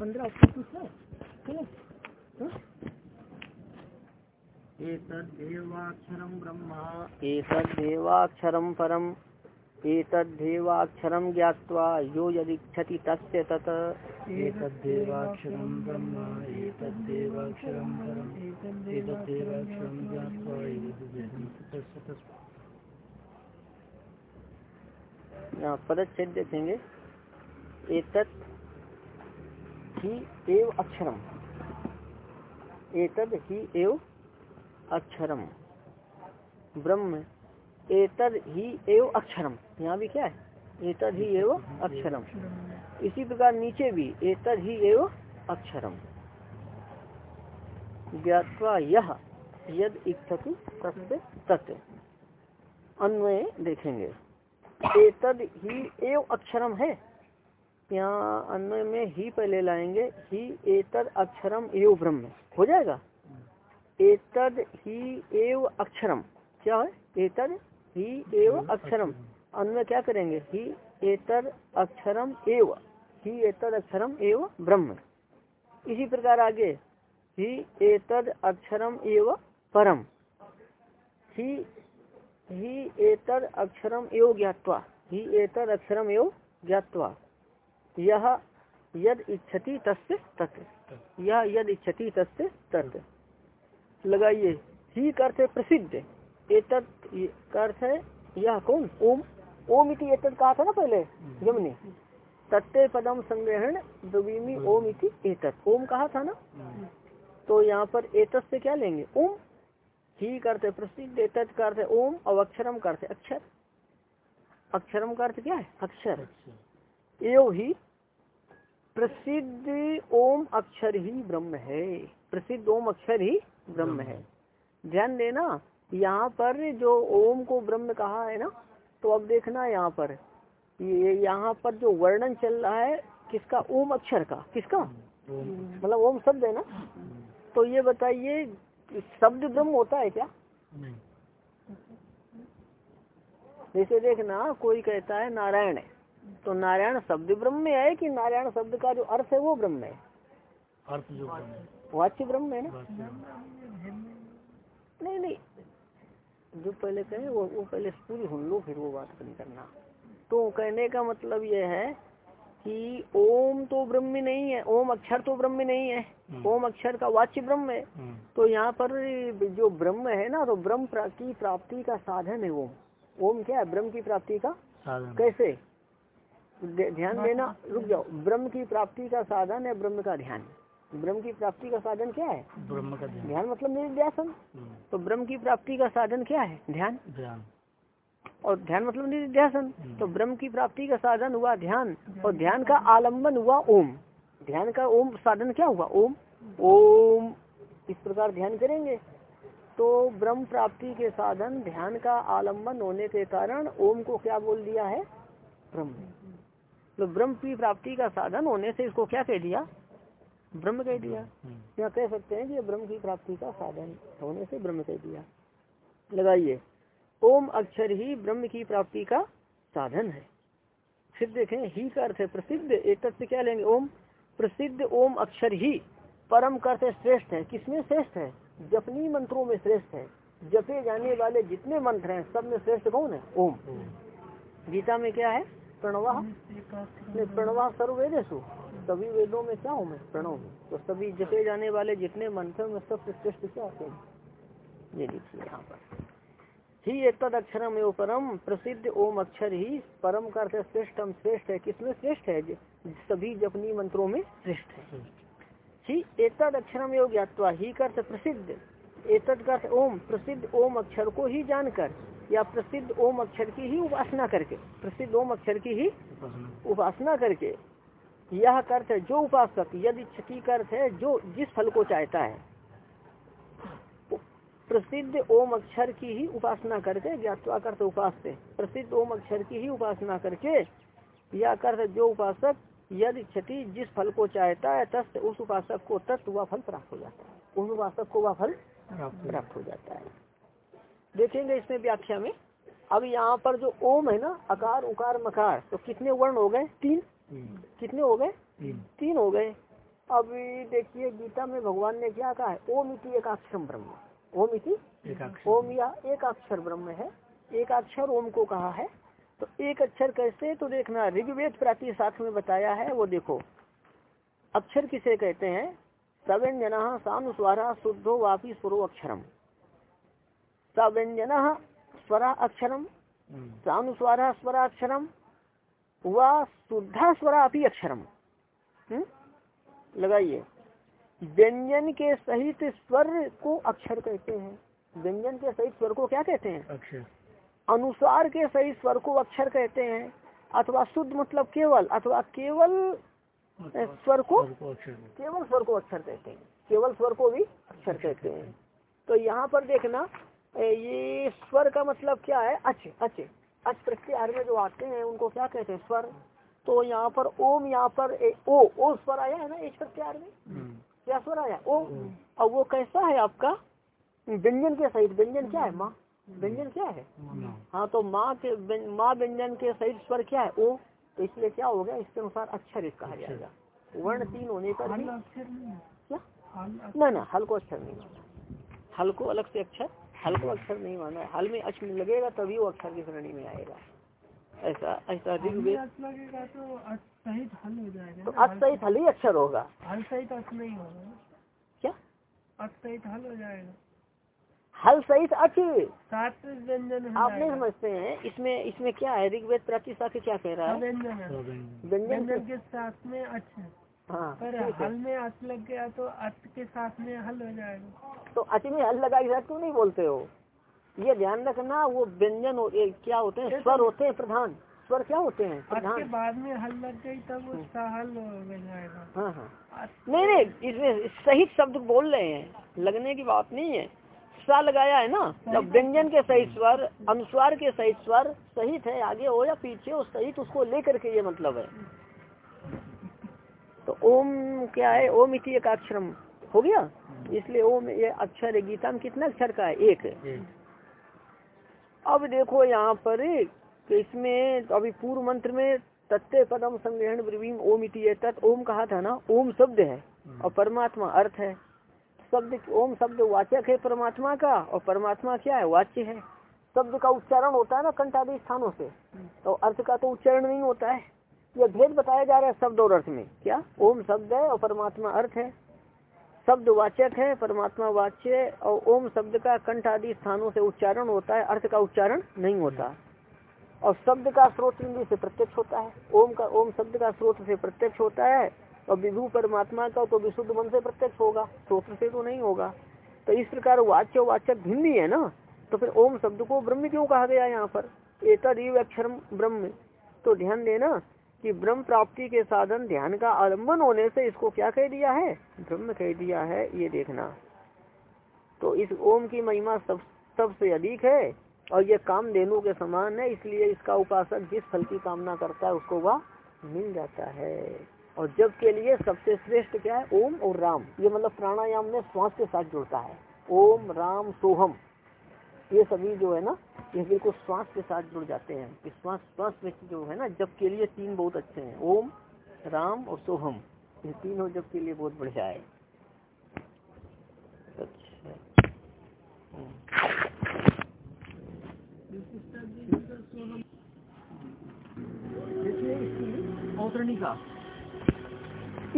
पंद्रह अक्षर कुछ है। चलो। एतद्देवाक्षरं ब्रह्म। एतद्देवाक्षरं परम् एतद्देवाक्षरं ज्ञात्वा यो यदिच्छति तस्य तत्। एतद्देवाक्षरं ब्रह्म एतद्देवाक्षरं परम्। एतद्देवाक्षरं ज्ञात्वा तस्य तस् पदच्छेद देखेंगे। एतत् ही एव अक्षरम। एतद ही एव अक्षरम। ब्रह्म, एतद ही एव अक्षरम। यहाँ भी क्या है? एतद ही एव अक्षरम। इसी प्रकार नीचे भी एतद ही एव अक्षरम। ज्ञात्वा यह यद इच्छति तस्य तत्। अन्वय देखेंगे। एतद ही एव अक्षरम है। यहाँ अन्वय में ही पहले लाएँगे ही एतद अक्षरम एव ब्रह्म। हो जाएगा? एतद ही एव अक्षरम। क्या है? एतद ही एव अक्षरम। अन्वय क्या करेंगे? ही एतद अक्षरम एव। ही एतद अक्षरम एव ब्रह्म। इसी प्रकार आगे। ही एतद अक्षरम एव परम। ही ही एतद अक्षरम एव ज्ञात्वा। ही एतद अक्षरम एव ज्ञात्वा। यह यद इच्छति तस्य तत्। यह यद इच्छति तस्य तत्। लगाइए। ही अर्थ है प्रसिद्ध एतद का अर्थ है यह कौन? ओम। ओम इति एतद कहा था ना पहले? जमने। तत्ते पदम संग्रहण द्रवीमी ओम इति एतद ओम कहा था ना? तो यहाँ पर एतद से क्या लेंगे? ओम। ही करते प्रसिद्ध। एतद का अर्थ ओम। और अक्षरम करते अक्षर। अक्षरम का अर्थ क्या है? अक्षर। एव ही प्रसिद्ध ओम अक्षर ही ब्रह्म है। प्रसिद्ध ओम अक्षर ही ब्रह्म है। ध्यान देना यहाँ पर जो ओम को ब्रह्म कहा है ना तो अब देखना यहाँ पर। ये यहाँ पर जो वर्णन चल रहा है किसका? ओम अक्षर का। किसका? मतलब ओम शब्द है ना? तो ये बताइए शब्द ब्रह्म होता है क्या? जैसे देखना कोई कहता है नारायण है। तो नारायण शब्द ब्रह्म में है कि नारायण शब्द का जो अर्थ है वो ब्रह्म है? अर्थ जो वाच्य ब्रह्म है ना? नहीं नहीं। जो पहले कहे वो वो पहले पूरी सुन लो फिर वो बात नहीं करना। तो कहने का मतलब ये है कि ओम तो ब्रह्म नहीं है ओम अक्षर तो ब्रह्म नहीं है। ओम अक्षर का वाच्य ब्रह्म है। तो यहाँ पर जो ब्रह्म है ना तो ब्रह्म की प्राप्ति का साधन है ओम ओम क्या है? ब्रह्म की प्राप्ति का? कैसे? ध्यान देना रुक जाओ। ब्रह्म की प्राप्ति का साधन है ब्रह्म का ध्यान। ब्रह्म की प्राप्ति का साधन क्या है? ब्रह्म का ध्यान। ध्यान मतलब निर्ध्यासन। तो ब्रह्म की प्राप्ति का साधन क्या है? ध्यान। ध्यान। और ध्यान मतलब निर्ध्यासन। तो ब्रह्म की प्राप्ति का साधन हुआ ध्यान। और ध्यान का आलंबन हुआ ओम। ध्यान का ओम साधन क्या हुआ? ओम। ओम। इस प्रकार ध्यान करेंगे। तो ब्रह्म प्राप्ति के साधन ध्यान का आलंबन होने के कारण ओम को क्या बोल दिया है? ब्रह्म। तो ब्रह्म की प्राप्ति का साधन होने से इसको क्या कह दिया? ब्रह्म कह दिया। या कह सकते हैं कि ब्रह्म की प्राप्ति का साधन होने से ब्रह्म कह दिया। लगाइए। ओम अक्षर ही ब्रह्म की प्राप्ति का साधन है। फिर देखें ही का अर्थ है प्रसिद्ध। एक से क्या लेंगे? ओम। प्रसिद्ध ओम अक्षर ही परम का अर्थ श्रेष्ठ है। किसमें श्रेष्ठ है? जपनी मंत्रों में श्रेष्ठ है। जपे जाने वाले जितने मंत्र हैं सब में श्रेष्ठ कौन है? ओम। गीता में क्या है? प्रणवा प्रणवा सर्वेदेशु सभी वेदों में क्या हूँ मैं? प्रणव तो सभी जपे जाने वाले जितने मंत्र में सबसे श्रेष्ठ क्या हैं? ये देखिए यहाँ पर। ही एक तद अक्षरम एवं परम प्रसिद्ध ओम अक्षर ही परम का अर्थ श्रेष्ठम श्रेष्ठ है। किसमें श्रेष्ठ है? सभी जपनी मंत्रों में श्रेष्ठ है। ही एतद अक्षरम एवं ज्ञातवा ही अर्थ प्रसिद्ध। एतद का ओम, प्रसिद्ध ओम अक्षर को ही जानकर या प्रसिद्ध ओम अक्षर की ही उपासना करके प्रसिद्ध ओम अक्षर की ही उपासना। करके यह अर्थ है जो उपासक यदि क्षति अर्थ है जो जिस फल को चाहता है प्रसिद्ध ओम अक्षर की ही उपासना करके ज्ञातवा करते उपास प्रसिद्ध ओम अक्षर की ही उपासना करके या कर जो उपासक यदि क्षति जिस फल को चाहता है तस् उस उपासक को तत्व वह फल प्राप्त हो जाता है। उस उपासक को वह फल प्राप्त हो जाता है। देखेंगे इसमें व्याख्या में। अब यहाँ पर जो ओम है ना अकार उकार मकार तो कितने वर्ण हो गए? तीन। कितने हो गए? तीन। हो गए। अभी देखिए गीता में भगवान ने क्या कहा है? ओम इति एकाक्षरम ब्रह्म। ओम इति? ओम या एक अक्षर ब्रह्म है। एक अक्षर ओम को कहा है। तो एक अक्षर कैसे? तो देखना ऋग्वेद प्राति साथ में बताया है वो देखो। अक्षर किसे कहते हैं? सव्यंजन सानुस्वारा शुद्धो वापी स्वरो अक्षरम। सव्यंजन स्वरा अक्षरम सानुस्वारा स्वरा अक्षरम व शुद्धा स्वरा अपनी अक्षरम? लगाइए। व्यंजन के सहित स्वर को अक्षर कहते हैं। व्यंजन के सहित स्वर को क्या कहते हैं? अक्षर। अनुसार के सहित स्वर को अक्षर कहते हैं अथवा शुद्ध मतलब केवल अथवा केवल स्वर को स्वर को केवल स्वर को अक्षर कहते हैं। केवल स्वर को भी अक्षर कहते हैं। तो यहाँ पर देखना ये स्वर का मतलब क्या है? अच अच। अच प्रत्याहार में जो आते हैं उनको क्या कहते हैं? स्वर। तो यहाँ पर ओम यहाँ पर ए, ओ ओ स्वर आया है ना इस प्रत्याहार में? हम्म, क्या स्वर आया? ओ। और वो कैसा है आपका? व्यंजन के सहित। व्यंजन क्या है? माँ। व्यंजन क्या है? हाँ, तो माँ के माँ व्यंजन के सहित स्वर क्या है? ओ। तो इसलिए क्या हो गया? इसके अनुसार अक्षर कहा जाएगा वर्ण तीन होने पर भी क्या? ना ना हल को अक्षर नहीं माना। हल को अलग से अक्षर हल को अक्षर नहीं माना है। हल में अक्ष लगेगा तभी वो अक्षर की श्रेणी में आएगा। ऐसा ऐसा ऋग्वेद। सहित हल हो जाएगा तो अक्ष सहित हल ही अक्षर होगा। हल सहित अर्थ नहीं होगा क्या? अर्थ सहित हल हो जाएगा। हल सहित अक्ष। सात व्यंजन आप नहीं समझते हैं इसमें इसमें क्या है? ऋग्वेद प्रतिष्ठा के क्या कह रहा है? व्यंजन तो के साथ में अच्छा हाँ पर हल में अत लग गया तो अत के साथ में हल हो जाएगा। तो अच में हल लगा इधर क्यों नहीं बोलते हो? ये ध्यान रखना वो व्यंजन हो, क्या होते हैं? स्वर होते हैं प्रधान। स्वर क्या होते हैं? प्रधान। बाद में हल लग गई तब उसका हल हो जाएगा। हाँ हाँ। नहीं नहीं इसमें सही शब्द बोल रहे हैं। लगने की बात नहीं है। सा लगाया है ना? जब व्यंजन के सहित स्वर अनुस्वार के सहित स्वर सहित है आगे हो या पीछे हो सहित उसको लेकर के ये मतलब है। तो ओम क्या है? ओम इति एक अक्षरम हो गया? इसलिए ओम ये अक्षर है गीता में कितना अक्षर का है? एक। अब देखो यहाँ पर इसमें तो अभी पूर्व मंत्र में तत्व पदम संग्रहण ब्रवीम ओम इति तत् ओम कहा था ना? ओम शब्द है। और परमात्मा अर्थ है। शब्द ओम शब्द वाचक है परमात्मा का। और परमात्मा क्या है? वाच्य है। शब्द का उच्चारण होता है ना कंठ आदि स्थानों से। तो अर्थ का तो उच्चारण नहीं होता है। यह भेद बताया जा रहा है शब्द और अर्थ में। क्या? ओम शब्द है और परमात्मा अर्थ है। शब्द वाचक है, परमात्मा वाच्य और ओम शब्द का कंठ आदि स्थानों से उच्चारण होता है। अर्थ का उच्चारण नहीं होता। और शब्द का स्रोत इंद्रिय से प्रत्यक्ष होता है। ओम का, ओम शब्द का स्रोत से प्रत्यक्ष होता है और विभु परमात्मा का तो विशुद्ध मन से प्रत्यक्ष होगा। स्रोत से तो नहीं होगा। तो इस प्रकार वाच्य वाचक भिन्न है ना? तो फिर ओम शब्द को ब्रह्म क्यों कहा गया यहाँ पर? एतद अक्षरम ब्रह्म। तो ध्यान देना कि ब्रह्म प्राप्ति के साधन ध्यान का आलंबन होने से इसको क्या कह दिया है? ब्रह्म कह दिया है, ये देखना। तो इस ओम की महिमा सब, सबसे अधिक है और ये काम देनु के समान है, इसलिए इसका उपासक जिस फल की कामना करता है, उसको वह मिल जाता है। और जब के लिए सबसे श्रेष्ठ क्या है? ओम और राम। ये मतलब प्राणायाम में श्वास के साथ जुड़ता है। ओम, राम, सोहम। ये सभी जो है ना ये बिल्कुल श्वास के साथ जुड़ जाते हैं। कि श्वास श्वास में जो है ना जब के लिए तीन बहुत अच्छे हैं। ओम राम और सोहम। ये तीनों जब के लिए बहुत बढ़िया है। अच्छा। हम्म।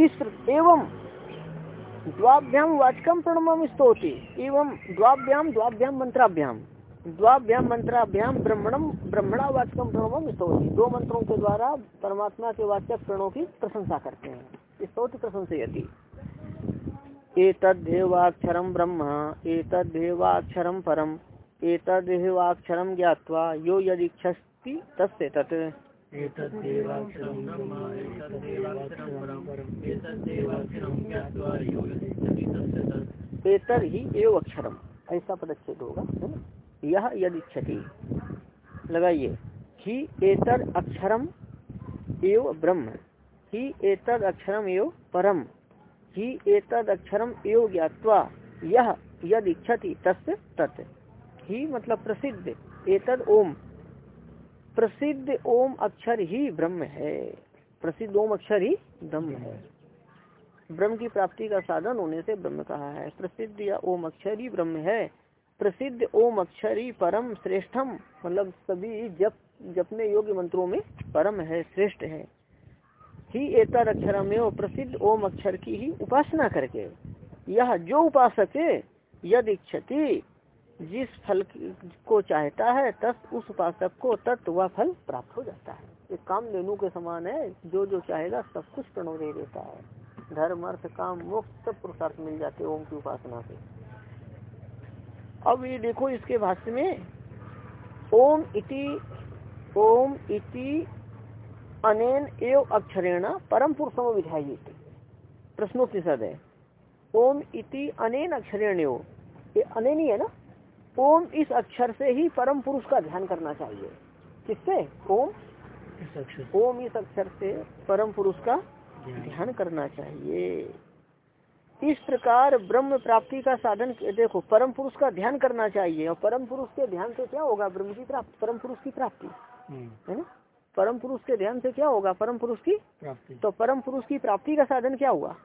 इस एवं द्वाभ्याम वाचकम प्रणमम स्तोति। एवं द्वाभ्याम द्वाभ्याम मंत्राभ्याम द्वाभ्याम मंत्राभ्याम ब्रह्मणम ब्रह्मणा वाचकम प्रणमम स्तोति। दो मंत्रों के द्वारा परमात्मा के वाचक प्रणों की प्रशंसा करते हैं। स्तोति प्रशंसयति। एतद्धेवाक्षरम ब्रह्म एतद्धेवाक्षरम परम एतद्धेवाक्षरम ज्ञात्वा यो यदीक्षति तस्य तत्। एतर ही एव अक्षरम ऐसा पदच्छेद होगा है ना? यह यदि इच्छति लगाइए ही एतर अक्षरम एव ब्रह्म, ही एतद अक्षरम एव परम, ही एतद अक्षरम एव ज्ञात्वा यह यद इच्छति तस्य तत्। ही मतलब प्रसिद्ध, एतद ओम। प्रसिद्ध ओम अक्षर ही ब्रह्म है। प्रसिद्ध ओम अक्षर ही ब्रह्म है। ब्रह्म की प्राप्ति का साधन होने से ब्रह्म कहा है। प्रसिद्ध या ओम अक्षर ही ब्रह्म है। प्रसिद्ध ओम अक्षर ही परम श्रेष्ठम मतलब सभी जप, जपने योग्य मंत्रों में परम है, श्रेष्ठ है। ही एतर अक्षर में प्रसिद्ध ओम अक्षर की ही उपासना करके, यह जो उपासक यद जिस फल को चाहता है, तस उस उपासक को तत्व वह फल प्राप्त हो जाता है। एक काम लेनु के समान है। जो जो चाहेगा, सब कुछ प्रणव दे देता है। धर्म, अर्थ, काम मोक्ष सब पुरुषार्थ मिल जाते ओम की उपासना से। अब ये देखो इसके भाष्य में, ओम इति ओम इति अनेन एव अक्षरेण परम पुरुषम विधायित। प्रश्नोपनिषद है। ओम इति अनेन अक्षरेण ये अनेन ही है ना? ओम इस अक्षर से ही परम पुरुष का ध्यान करना चाहिए। किससे? ओम? इस अक्षर ओम इस अक्षर से परम पुरुष का ध्यान। करना चाहिए। इस प्रकार ब्रह्म प्राप्ति का साधन देखो परम पुरुष का ध्यान करना चाहिए। और परम पुरुष के ध्यान से क्या होगा? ब्रह्म की प्राप्ति परम पुरुष की प्राप्ति। हम्म, है ना? परम पुरुष के ध्यान से क्या होगा? परम पुरुष की प्राप्ति। तो परम पुरुष की प्राप्ति का साधन क्या हुआ?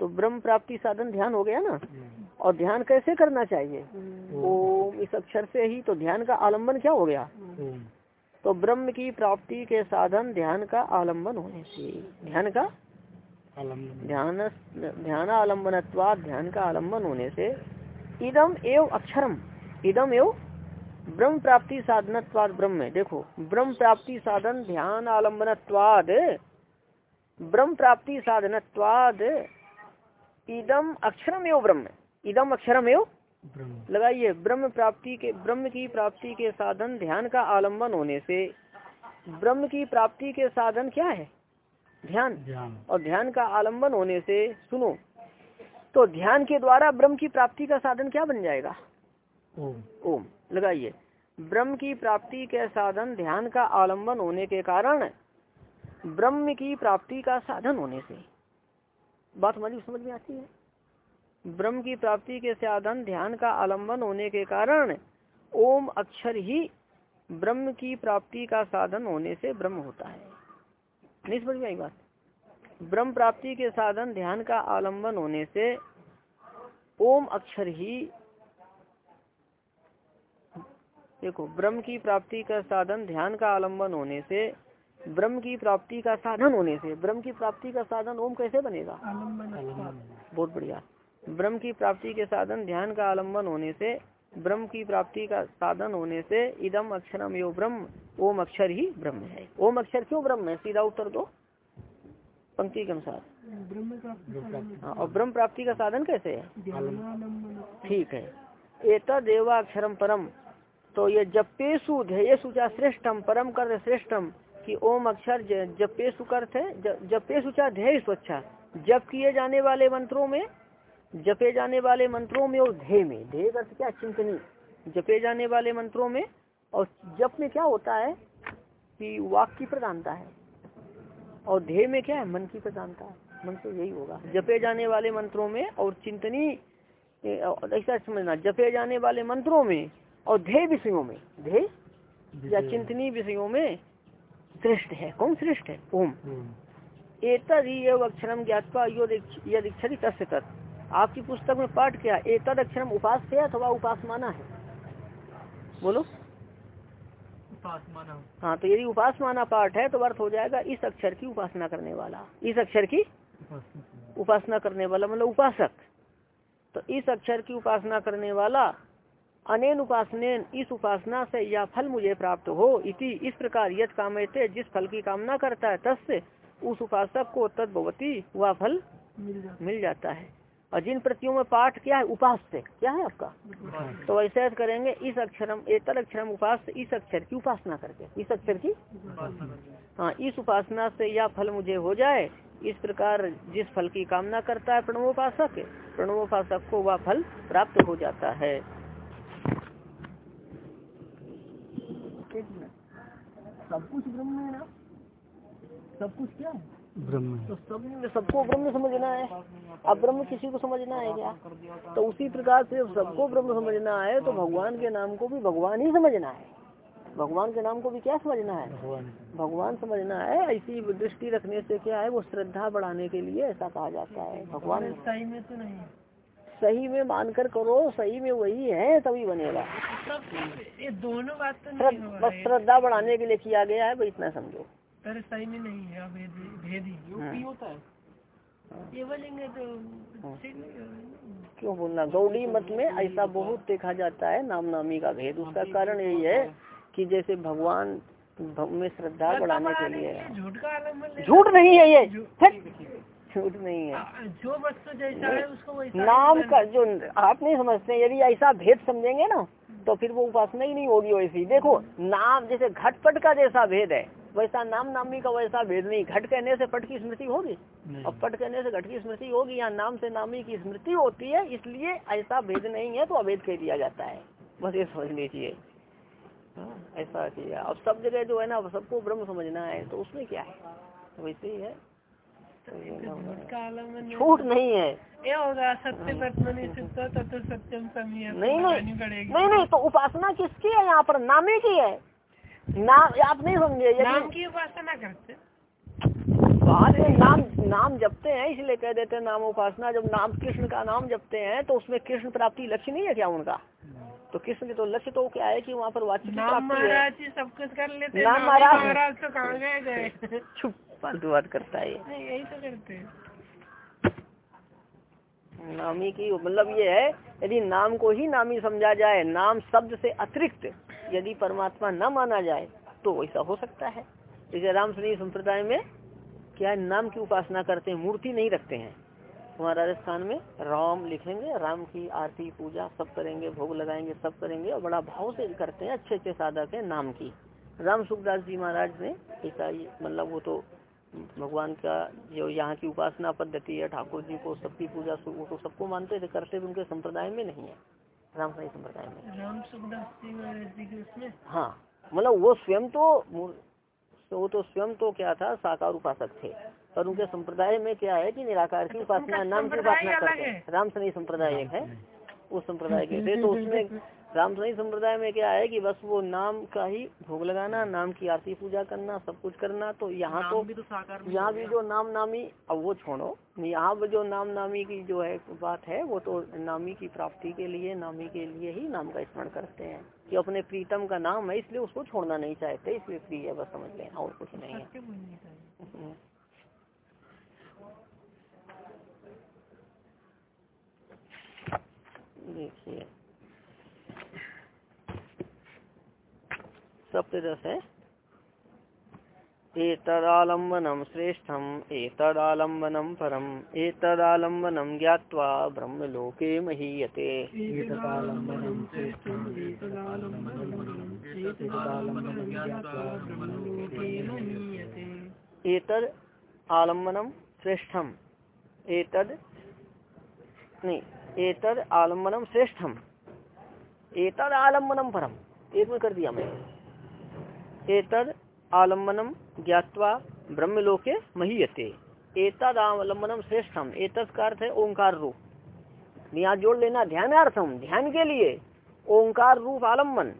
तो ब्रह्म प्राप्ति साधन ध्यान हो गया ना? और ध्यान कैसे करना चाहिए? हम्म, ओम इस अक्षर से ही तो ध्यान का आलंबन क्या हो गया? तो ब्रह्म की प्राप्ति के साधन ध्यान का आलंबन होने से ध्यान का? ध्यान ध्यान आलम्बनत्वाद ध्यान का आलंबन होने से इदम एव अक्षरम इदम एव ब्रह्म प्राप्ति साधनत्वाद ब्रह्म। देखो ब्रह्म प्राप्ति साधन ध्यान आलम्बनत्वाद ब्रह्म प्राप्ति साधनत्वाद इदम अक्षरम एव ब्रह्म। इदम अक्षरम एव लगाइए। ब्रह्म प्राप्ति के ब्रह्म की प्राप्ति के साधन ध्यान का आलंबन होने से ब्रह्म की प्राप्ति के साधन क्या है? ध्यान। ध्यान। और ध्यान का आलंबन होने से सुनो तो ध्यान के द्वारा ब्रह्म की प्राप्ति का साधन क्या बन जाएगा? ओम। ओम। लगाइए। ब्रह्म की प्राप्ति के साधन ध्यान का आलंबन होने के कारण ब्रह्म की प्राप्ति का साधन होने से। बात हमारी समझ में आती है? ब्रह्म की प्राप्ति के साधन ध्यान का आलंबन होने के कारण ओम अक्षर ही ब्रह्म की प्राप्ति का साधन होने से ब्रह्म होता है। नहीं समझ में आई बात? ब्रह्म प्राप्ति के साधन ध्यान का आलंबन होने से ओम अक्षर ही देखो ब्रह्म की प्राप्ति का साधन ध्यान का आलंबन होने से ब्रह्म की प्राप्ति का साधन होने से ब्रह्म की प्राप्ति का साधन ओम कैसे बनेगा? बहुत बढ़िया। ब्रह्म की प्राप्ति के साधन ध्यान का आलंबन होने से ब्रह्म की प्राप्ति का साधन होने से इदम अक्षरम यो ब्रह्म ओम अक्षर ही ब्रह्म है। ओम अक्षर क्यों ब्रह्म है? सीधा उत्तर दो। पंक्ति के अनुसार। का हाँ, और ब्रह्म प्राप्ति का साधन कैसे है? ठीक है। एता देवा अक्षरम परम। तो ये जपेशु ध्येयसु चा श्रेष्ठम परम कर श्रेष्ठम कि ओम अक्षर जपेशु का अर्थ है जपेशु चा ध्येय अच्छा। जप किए जाने वाले मंत्रों में जपे जाने वाले मंत्रों में और ध्येय में। ध्येय अर्थ क्या? चिंतनी। जपे जाने वाले मंत्रों में और जप में क्या होता है कि वाक की प्रधानता है। और ध्येय में क्या है? मन की प्रधानता है। मन से यही होगा। जपे जाने वाले मंत्रों में और चिंतनी ऐसा समझना जपे जाने वाले मंत्रों में और ध्येय विषयों में। ध्येय या चिंतनी विषयों में श्रेष्ठ है। कौन श्रेष्ठ है? ओम। एतद ही अक्षरम ज्ञातवा यद तस्य तत्। आपकी पुस्तक में पाठ क्या है तद अक्षरम उपास है अथवा उपासमाना है। बोलो। उपासमाना। हाँ तो यदि उपासमाना पाठ है तो अर्थ हो जाएगा इस अक्षर की उपासना करने वाला। इस अक्षर की उपासना। करने वाला मतलब उपासक। तो इस अक्षर की उपासना करने वाला अनेन उपासनेन इस उपासना से यह फल मुझे प्राप्त हो इति इस प्रकार यद कामयते जिस फल की कामना करता है तस्य उस उपासक को तद्भवती वह फल मिल जाता है। और जिन प्रतियों में पाठ क्या है उपास से क्या है आपका? तो ऐसे करेंगे, इस अक्षरम एतर अक्षरम उपास से इस अक्षर की उपासना करके। इस अक्षर की? हाँ इस उपासना से यह फल मुझे हो जाए, इस प्रकार जिस फल की कामना करता है प्रणवोपासक प्रणवोपासक को वह फल प्राप्त हो जाता है। सब कुछ ब्रह्म है ना? सब कुछ क्या है? ब्रह्म तो सब सबको ब्रह्म समझना है। अब ब्रह्म किसी को समझना है क्या? तो उसी प्रकार से सबको ब्रह्म समझना है तो भगवान के नाम को भी भगवान ही समझना है। भगवान के नाम को भी क्या समझना है? भगवान। समझना है। ऐसी दृष्टि रखने से क्या है? वो श्रद्धा बढ़ाने के लिए ऐसा कहा जाता है। भगवान सही में तो नहीं सही में मानकर करो सही में वही है तभी बनेगा। मतलब ये दोनों बात तो नहीं बस श्रद्धा बढ़ाने के लिए किया गया है भाई इतना समझो। में नहीं है अब भेदी भेदी हाँ। होता है। ये तो होगा। क्यों बोलना? गौड़ी मत में ऐसा बहुत देखा जाता है नाम नामी का भेद। उसका कारण यही है कि जैसे भगवान में श्रद्धा बढ़ाने के लिए झूठ नहीं है ये। झूठ- नहीं है। जो वस्तु जैसा है उसको वैसा नाम का जो आप नहीं समझते यदि ऐसा भेद समझेंगे ना तो फिर वो उपासना ही नहीं होगी वैसी। देखो नाम जैसे घटपट का जैसा भेद है। वैसा नाम नामी का वैसा भेद नहीं। घट कहने से पट की स्मृति होगी। अब पट कहने से घट की स्मृति होगी या नाम से नामी की स्मृति होती है इसलिए ऐसा भेद नहीं है तो अभेद कह दिया जाता है। बस ये समझ लीजिए। हाँ, ऐसा किया। अब सब जगह जो है ना सबको ब्रह्म समझना है तो उसमें क्या है? तो वैसे ही है। तो होगा। झूठ नहीं- है। ये होगा सत्य पत्मनि सिद्ध तत्व सत्यम समीय नहीं नहीं नहीं नहीं तो उपासना किसकी है यहाँ पर? नामे की है। नाम आप नहीं समझे नाम की उपासना करते बाद में नाम नाम जपते हैं इसलिए कह देते हैं नाम उपासना। जब नाम कृष्ण का नाम जपते हैं तो उसमें कृष्ण प्राप्ति लक्ष्य नहीं है क्या उनका? तो कृष्ण के तो लक्ष्य तो क्या है कि वहाँ पर वाच्य की नाम प्राप्ति महाराज जी सब कुछ कर लेते नाम महाराज- तो कहाँ गए गए? चुप फालतू बात करता है यही तो करते हैं। नामी की मतलब ये है यदि नाम को ही नामी समझा जाए नाम शब्द से अतिरिक्त यदि परमात्मा न माना जाए तो वैसा हो सकता है। जैसे राम शनि संप्रदाय में क्या नाम की उपासना करते हैं, मूर्ति नहीं रखते हैं। हमारे राजस्थान में राम लिखेंगे, राम की आरती, पूजा, सब करेंगे, भोग लगाएँगे, सब करेंगे, और बड़ा भाव से करते हैं अच्छे अच्छे साधक है नाम की। राम सुखदास जी महाराज ने ऐसा मतलब वो तो भगवान का जो यहाँ की उपासना पद्धति है, ठाकुर जी को सबकी पूजा वो तो सबको मानते थे, करते भी उनके संप्रदाय में नहीं है। राम सही संप्रदाय में। राम हाँ मतलब वो स्वयं तो तो वो तो स्वयं तो क्या था साकार उपासक थे। पर उनके संप्रदाय में क्या है कि निराकार की उपासना नाम की उपासना करते हैं। राम सनी संप्रदाय एक है। उस संप्रदाय के थे तो उसमें राम सनी संप्रदाय में क्या है कि बस वो नाम का ही भोग लगाना नाम की आरती पूजा करना सब कुछ करना तो यहाँ तो यहाँ भी जो नाम नामी अब वो छोड़ो यहाँ पर जो नाम नामी की जो है बात है वो तो नामी की प्राप्ति के लिए नामी के लिए ही नाम का स्मरण करते हैं कि अपने प्रीतम का नाम है इसलिए उसको छोड़ना नहीं चाहते इसलिए प्रिय है बस समझ लें और कुछ नहीं है। हम्म। देखिए। सप्तदश है एतदालम्बनम श्रेष्ठम एतदालम्बनम परम एतदालम्बनम ज्ञात्वा ब्रह्मलोके महीयते। एतद आलम्बनम श्रेष्ठम एतद नहीं एतद आलम्बनम श्रेष्ठम एतद आलम्बनम परम। एक में कर दिया मैं एतद आलम्बनम ज्ञात्वा ब्रह्मलोके महीयते। एतद आलम्बनम श्रेष्ठम। एतद का अर्थ है ओंकार रूप। यहाँ जोड़ लेना ध्यान ध्यानार्थम ध्यान के लिए ओंकार रूप आलंबन।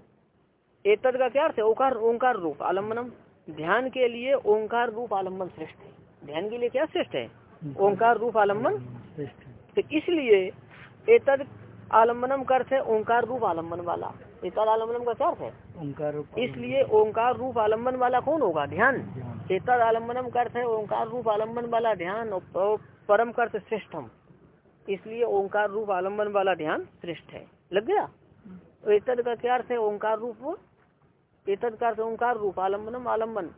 एतद का क्या अर्थ? है ओंकार ओंकार रूप। आलम्बनम ध्यान के लिए ओंकार रूप आलंबन श्रेष्ठ है। ध्यान के लिए क्या श्रेष्ठ है? ओंकार रूप आलंबन श्रेष्ठ तो इसलिए एतद आलम्बनम का अर्थ है ओंकार रूप आलंबन वाला। एतद आलम्बनम का क्या अर्थ है? ओंकार रूप इसलिए ओंकार रूप आलंबन वाला कौन होगा? ध्यान। एतद आलम्बनम का अर्थ है ओंकार रूप आलंबन वाला ध्यान और परम का अर्थ श्रेष्ठम। इसलिए ओंकार रूप आलंबन वाला ध्यान श्रेष्ठ है। लग गया? तो एतद का क्या अर्थ है ओंकार रूप? एतद का अर्थ ओंकार रूप आलम्बनम आलंबन।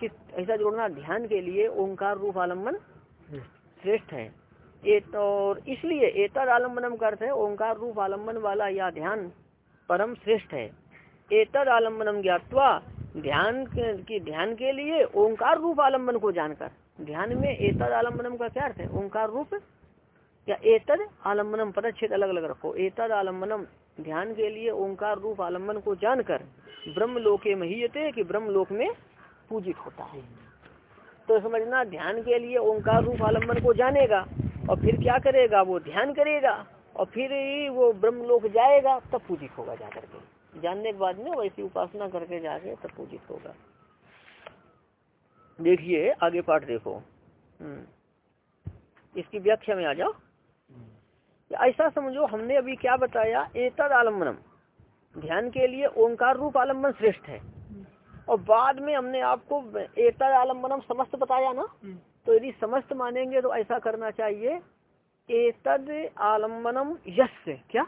किस ऐसा जोड़ना ध्यान के लिए ओंकार रूप आलंबन श्रेष्ठ श्रेष्ठ है एक और इसलिए एतद आलम्बनम का अर्थ है ओंकार रूप आलंबन वाला या ध्यान परम श्रेष्ठ है। एतद आलम्बनम ज्ञातवा ध्यान के, ध्यान के लिए ओंकार रूप आलंबन को जानकर। ध्यान में एतद आलम्बनम का क्या अर्थ है? ओंकार रूप? या एतद आलम्बनम पदच्छेद अलग अलग रखो एतद आलम्बनम ध्यान के लिए ओंकार रूप आलंबन को जानकर ब्रह्म लोके महीयते कि ब्रह्म लोक में पूजित होता है। तो समझना ध्यान के लिए ओंकार रूप आलंबन को जानेगा और फिर क्या करेगा? वो ध्यान करेगा। और फिर वो ब्रह्म लोक जाएगा तब पूजित होगा जाकर के। जानने के बाद में वैसी उपासना करके जाके तब पूजित होगा। देखिए आगे पाठ देखो। हम्म। इसकी व्याख्या में आ जाओ। ऐसा समझो हमने अभी क्या बताया? एतद आलम्बनम। ध्यान के लिए ओंकार रूप आलंबन श्रेष्ठ है। और बाद में हमने आपको एतद आलम्बनम समस्त बताया ना? हम्म। तो यदि समस्त मानेंगे तो ऐसा करना चाहिए एतद आलम्बनम यश क्या?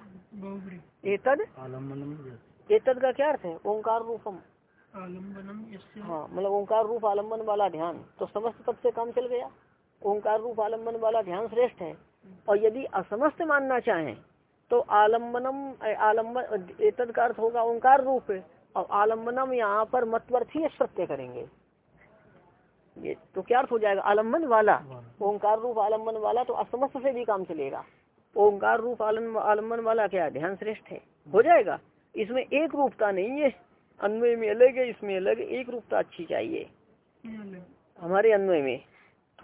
एतद? आलम्बनम एतद का क्या अर्थ है? ओंकार रूपम आलम्बनम यस्य। हाँ मतलब ओंकार रूप आलंबन वाला ध्यान। तो समस्त पद से काम चल गया। ओंकार रूप आलंबन वाला ध्यान श्रेष्ठ है। और यदि असमस्त मानना चाहें तो आलम्बनम आलंबन एतद का अर्थ होगा ओंकार रूप और आलम्बनम यहाँ पर मतवर्थी प्रत्यय करेंगे। ये तो क्या अर्थ हो जाएगा? आलंबन वाला, ओंकार रूप आलंबन वाला तो असमस्त से भी काम चलेगा। ओंकार रूप आलंबन वाला क्या? ध्यान श्रेष्ठ है। हो जाएगा? इसमें एक रूपता नहीं है। अन्वय में अलग है, इसमें अलग एक रूपता अच्छी चाहिए। हमारे अन्वय में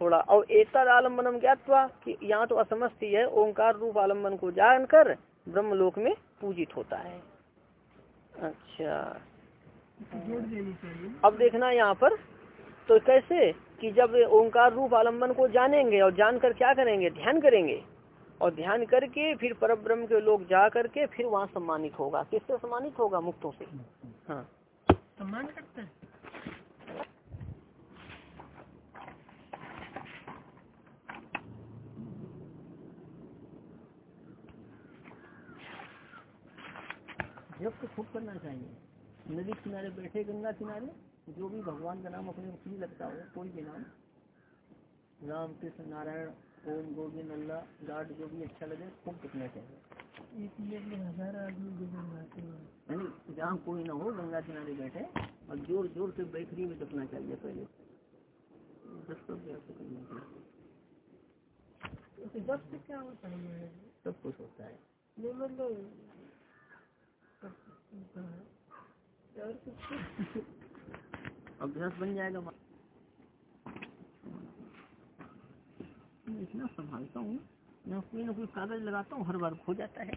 थोड़ा और एतर आलम्बनम ज्ञातवा कि यहाँ तो असमस्त ही है। ओंकार रूप आलंबन को जानकर ब्रह्मलोक में पूजित होता है। अच्छा। अब देखना यहाँ पर। तो कैसे? कि जब ओंकार रूप आलंबन को जानेंगे और जानकर क्या करेंगे? ध्यान करेंगे। और ध्यान करके फिर पर ब्रह्म के लोग जा करके फिर वहाँ सम्मानित होगा। किससे सम्मानित होगा? मुक्तों से। हाँ। सम्मान करते जब तो खूब करना चाहिए। नदी किनारे बैठे, गंगा किनारे। जो भी भगवान का नाम अपने मुख में लगता हो कोई भी नाम राम कृष्ण नारायण ओम गोविंद अल्लाह गाड जो भी अच्छा लगे खूब कितना चाहिए एक हज़ार आदमी गुजर यानी जहाँ कोई ना हो गंगा किनारे बैठे और ज़ोर ज़ोर से बैठरी में दफना चाहिए पहले दस तो दस से क्या होता है? सब कुछ होता है। नहीं मतलब और कुछ अभ्यास बन जाएगा मैं इतना संभालता हूँ मैं कोई ना कोई कागज़ लगाता हूँ हर बार खो जाता है।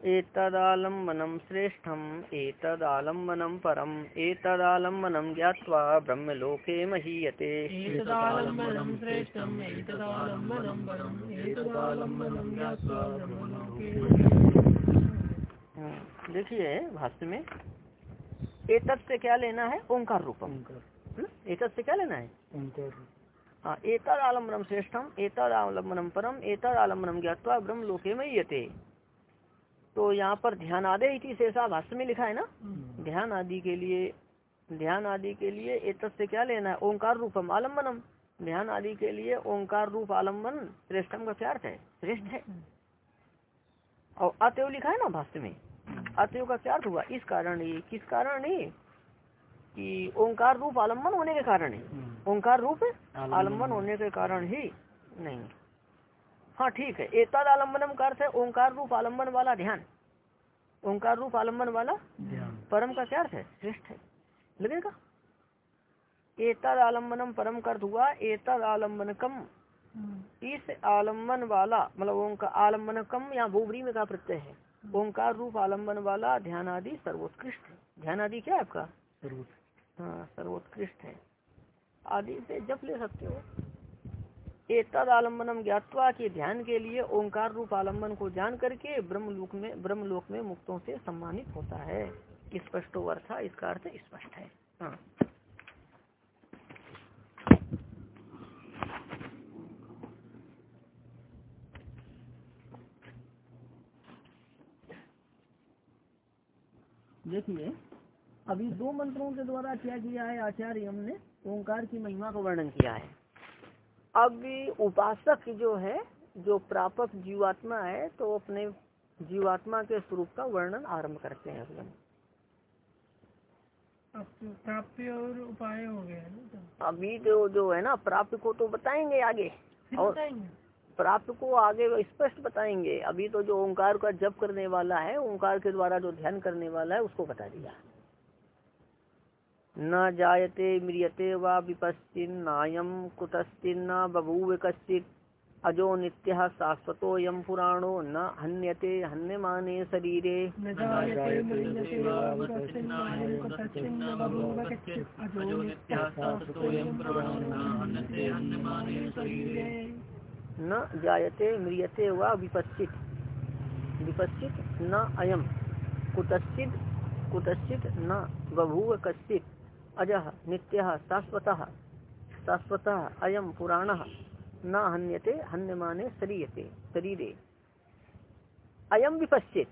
एतदालम्बनम श्रेष्ठम एतदालम्बनम परम एतदालम्बनम ज्ञात्वा ब्रह्मलोके महीयते। एतदालम्बनं श्रेष्ठम् एतदालम्बनं परम् एतदालम्बनं ज्ञात्वा ब्रह्मलोके हम्म, देखिए भाष्य में एतत् से क्या लेना है? ओंकार रूपम। हम्म, एतत् से क्या लेना है? हाँ एतद आलम्बनम श्रेष्ठम एतद आलम्बनम परम एतद आलम्बनम ज्ञातवा ब्रह्म लोके में यते तो यहाँ पर ध्यान आदे इति शेषा भाष्य में लिखा है ना? ध्यान आदि के लिए ध्यान आदि के लिए एतत् से क्या लेना है? ओंकार रूपम आलम्बनम। ध्यान आदि के लिए ओंकार रूप आलंबन श्रेष्ठम का क्या अर्थ है? श्रेष्ठ है। और अतएव लिखा है ना भाष्य में? अतएव का क्या अर्थ हुआ? इस कारण ही। किस कारण ही? कि ओंकार रूप आलंबन होने के कारण ही। ओंकार रूप आलंबन होने के कारण ही नहीं। हाँ ठीक है। एतद आलम्बनम का अर्थ है ओंकार रूप आलंबन वाला ध्यान। ओंकार रूप आलंबन वाला परम का क्या अर्थ है? श्रेष्ठ है। लगेगा? एतद आलम्बनम परम का अर्थ हुआ एतद आलंबन कम इस आलंबन वाला मतलब ओंकार आलंबन कम या बोबरी में का प्रत्यय है। ओंकार रूप आलंबन वाला ध्यान आदि सर्वोत्कृष्ट ध्यान आदि क्या है आपका? हाँ सर्वोत्कृष्ट है। आदि से जप ले सकते हो। एक तद आलम्बनम ज्ञातवा के ध्यान के लिए ओंकार रूप आलंबन को जान करके ब्रह्मलोक में ब्रह्मलोक में मुक्तों से सम्मानित होता है। स्पष्ट अर्थ इसका अर्थ स्पष्ट है। हाँ। देखिए अभी दो मंत्रों के द्वारा क्या किया है आचार्य हमने ओंकार की महिमा का वर्णन किया है। अब उपासक जो है जो प्रापक जीवात्मा है तो अपने जीवात्मा के स्वरूप का वर्णन आरंभ करते हैं अभी अब तो और उपाय हो गया है ना तो। अभी जो जो है ना प्राप्त को तो बताएँगे आगे। और बताएँगे। प्राप्त को आगे स्पष्ट बताएँगे। अभी तो जो ओंकार का जप करने वाला है, ओंकार के द्वारा जो ध्यान करने वाला है, उसको बता दिया। न जायते म्रियते व विपश्चिन नायम कुतश्चिन न बभूव कश्चित अजो नित्य शाश्वतो यम पुराणो, न हन्यते हन्यमाने शरीरे। न न जायते म्रियते व विपश्चित विपश्चित न अयम। कुतश्चित कुतश्चित न बभूव कश्चित। अजः नित्यः शाश्वत। शाश्वत अयम पुराण। न हन्यते हन्यमाने शरीयते शरीरे। अयम विपश्चित।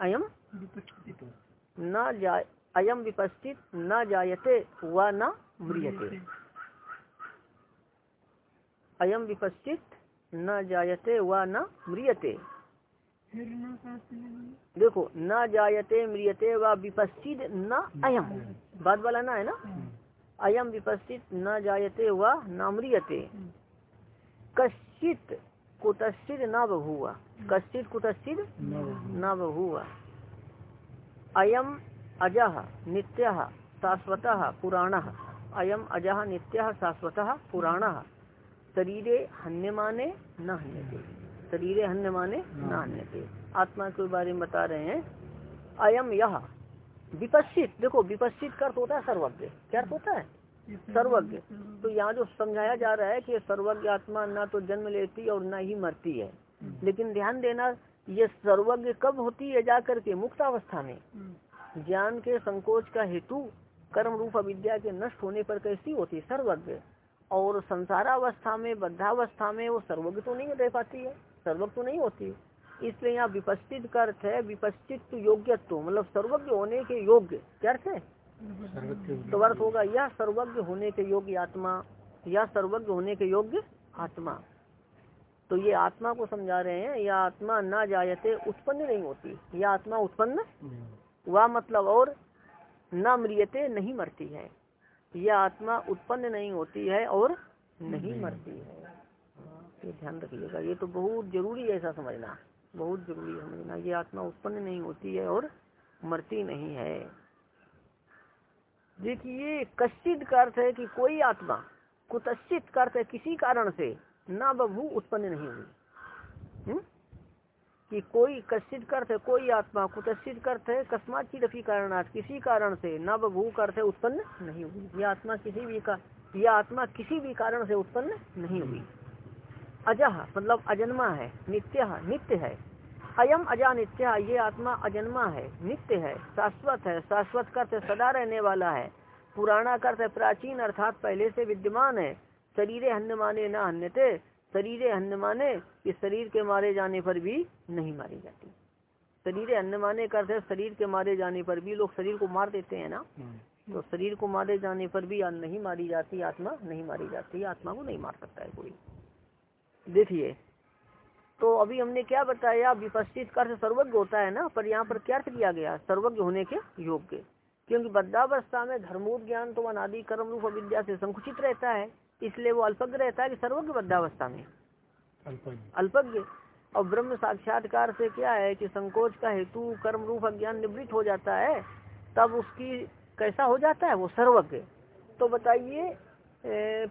अयम न जाय अयम विपश्चित न जायते व न म्रियते। अयम विपश्चित न जायते व न शास्त्र देखो, न जायते, म्रियते व विपश्चित न अयम बाद वाला ना है ना? अयम विपश्चित न जायते व न म्रियते। कश्चित कुतश्चित न बभूव। कश्चित कुतश्चित न बभूव। अयम अजः, नित्यः, शाश्वतः, पुराणः। अयम अजः, नित्यः, शाश्वतः, पुराणः। शरीरे हन्यमाने न हन्यते शरीरे हन्यमाने न हन्यते आत्मा के बारे में बता रहे हैं। अयम यह विपश्चित। देखो, विपश्चित का अर्थ होता है सर्वज्ञ। क्या अर्थ होता है? सर्वज्ञ। तो यहाँ जो समझाया जा रहा है कि सर्वज्ञ आत्मा ना तो जन्म लेती और ना ही मरती है। लेकिन ध्यान देना, ये सर्वज्ञ कब होती है जाकर के? मुक्त अवस्था में। ज्ञान के संकोच का हेतु कर्म रूप अविद्या के नष्ट होने पर कैसी होती है? सर्वज्ञ। और संसारावस्था में बद्धावस्था में वो सर्वज्ञ तो नहीं रह पाती है सर्वज्ञ तो नहीं होती इसलिए यहाँ विपस्थित का अर्थ है विपस्थित योग्यत्व मतलब सर्वज्ञ होने के योग्य क्या अर्थ है? तो अर्थ होगा यह सर्वज्ञ होने के योग्य आत्मा या सर्वज्ञ होने के योग्य आत्मा। तो ये आत्मा को समझा रहे हैं यह आत्मा ना जायते उत्पन्न नहीं होती यह आत्मा उत्पन्न वह मतलब और न मृियते नहीं मरती है। यह आत्मा उत्पन्न नहीं होती है और नहीं मरती है ये ध्यान रखिएगा। ये तो बहुत ज़रूरी है ऐसा समझना। बहुत ज़रूरी है समझना। ये आत्मा उत्पन्न नहीं होती है और मरती नहीं है। देखिए कश्चित का अर्थ है कि कोई आत्मा कुतश्चित का अर्थ है किसी कारण से ना बभू उत्पन्न नहीं हुई। हम्म? कि कोई कश्चित अर्थ है कोई आत्मा कुतश्चित अर्थ है कस्मात की रफी कारणार्थ किसी कारण से न बभू अर्थ उत्पन्न नहीं हुई। यह आत्मा किसी भी का यह आत्मा किसी भी कारण से उत्पन्न नहीं हुई। अजह मतलब अजन्मा है, नित्य नित्य है। अयम अजा नित्य ये आत्मा अजन्मा है, नित्य है, शाश्वत है, शाश्वत करते सदा रहने वाला है। पुराना करते प्राचीन अर्थात पहले से विद्यमान है। शरीर हन्य माने न हन्यते शरीरे अन्न माने कि शरीर के मारे जाने पर भी नहीं मारी जाती। शरीर अन्न माने करते शरीर के मारे जाने पर भी लोग शरीर को मार देते हैं ना। तो शरीर को मारे जाने पर भी नहीं मारी जाती आत्मा नहीं मारी जाती आत्मा को नहीं मार सकता है कोई। देखिए तो अभी हमने क्या बताया विपस्थित कर सर्वज्ञ होता है ना पर यहाँ पर क्या अर्थ किया गया सर्वज्ञ होने के योग्य। क्योंकि बद्धावस्था में धर्मोद ज्ञान तो अनादि कर्म रूप विद्या से संकुचित रहता है। इसलिए वो अल्पज्ञ रहता है कि सर्वज्ञ बद्धावस्था में। अल्पज्ञ। और ब्रह्म साक्षात्कार से क्या है कि संकोच का हेतु कर्म रूप अज्ञान निवृत्त हो जाता है तब उसकी कैसा हो जाता है? वो सर्वज्ञ। तो बताइए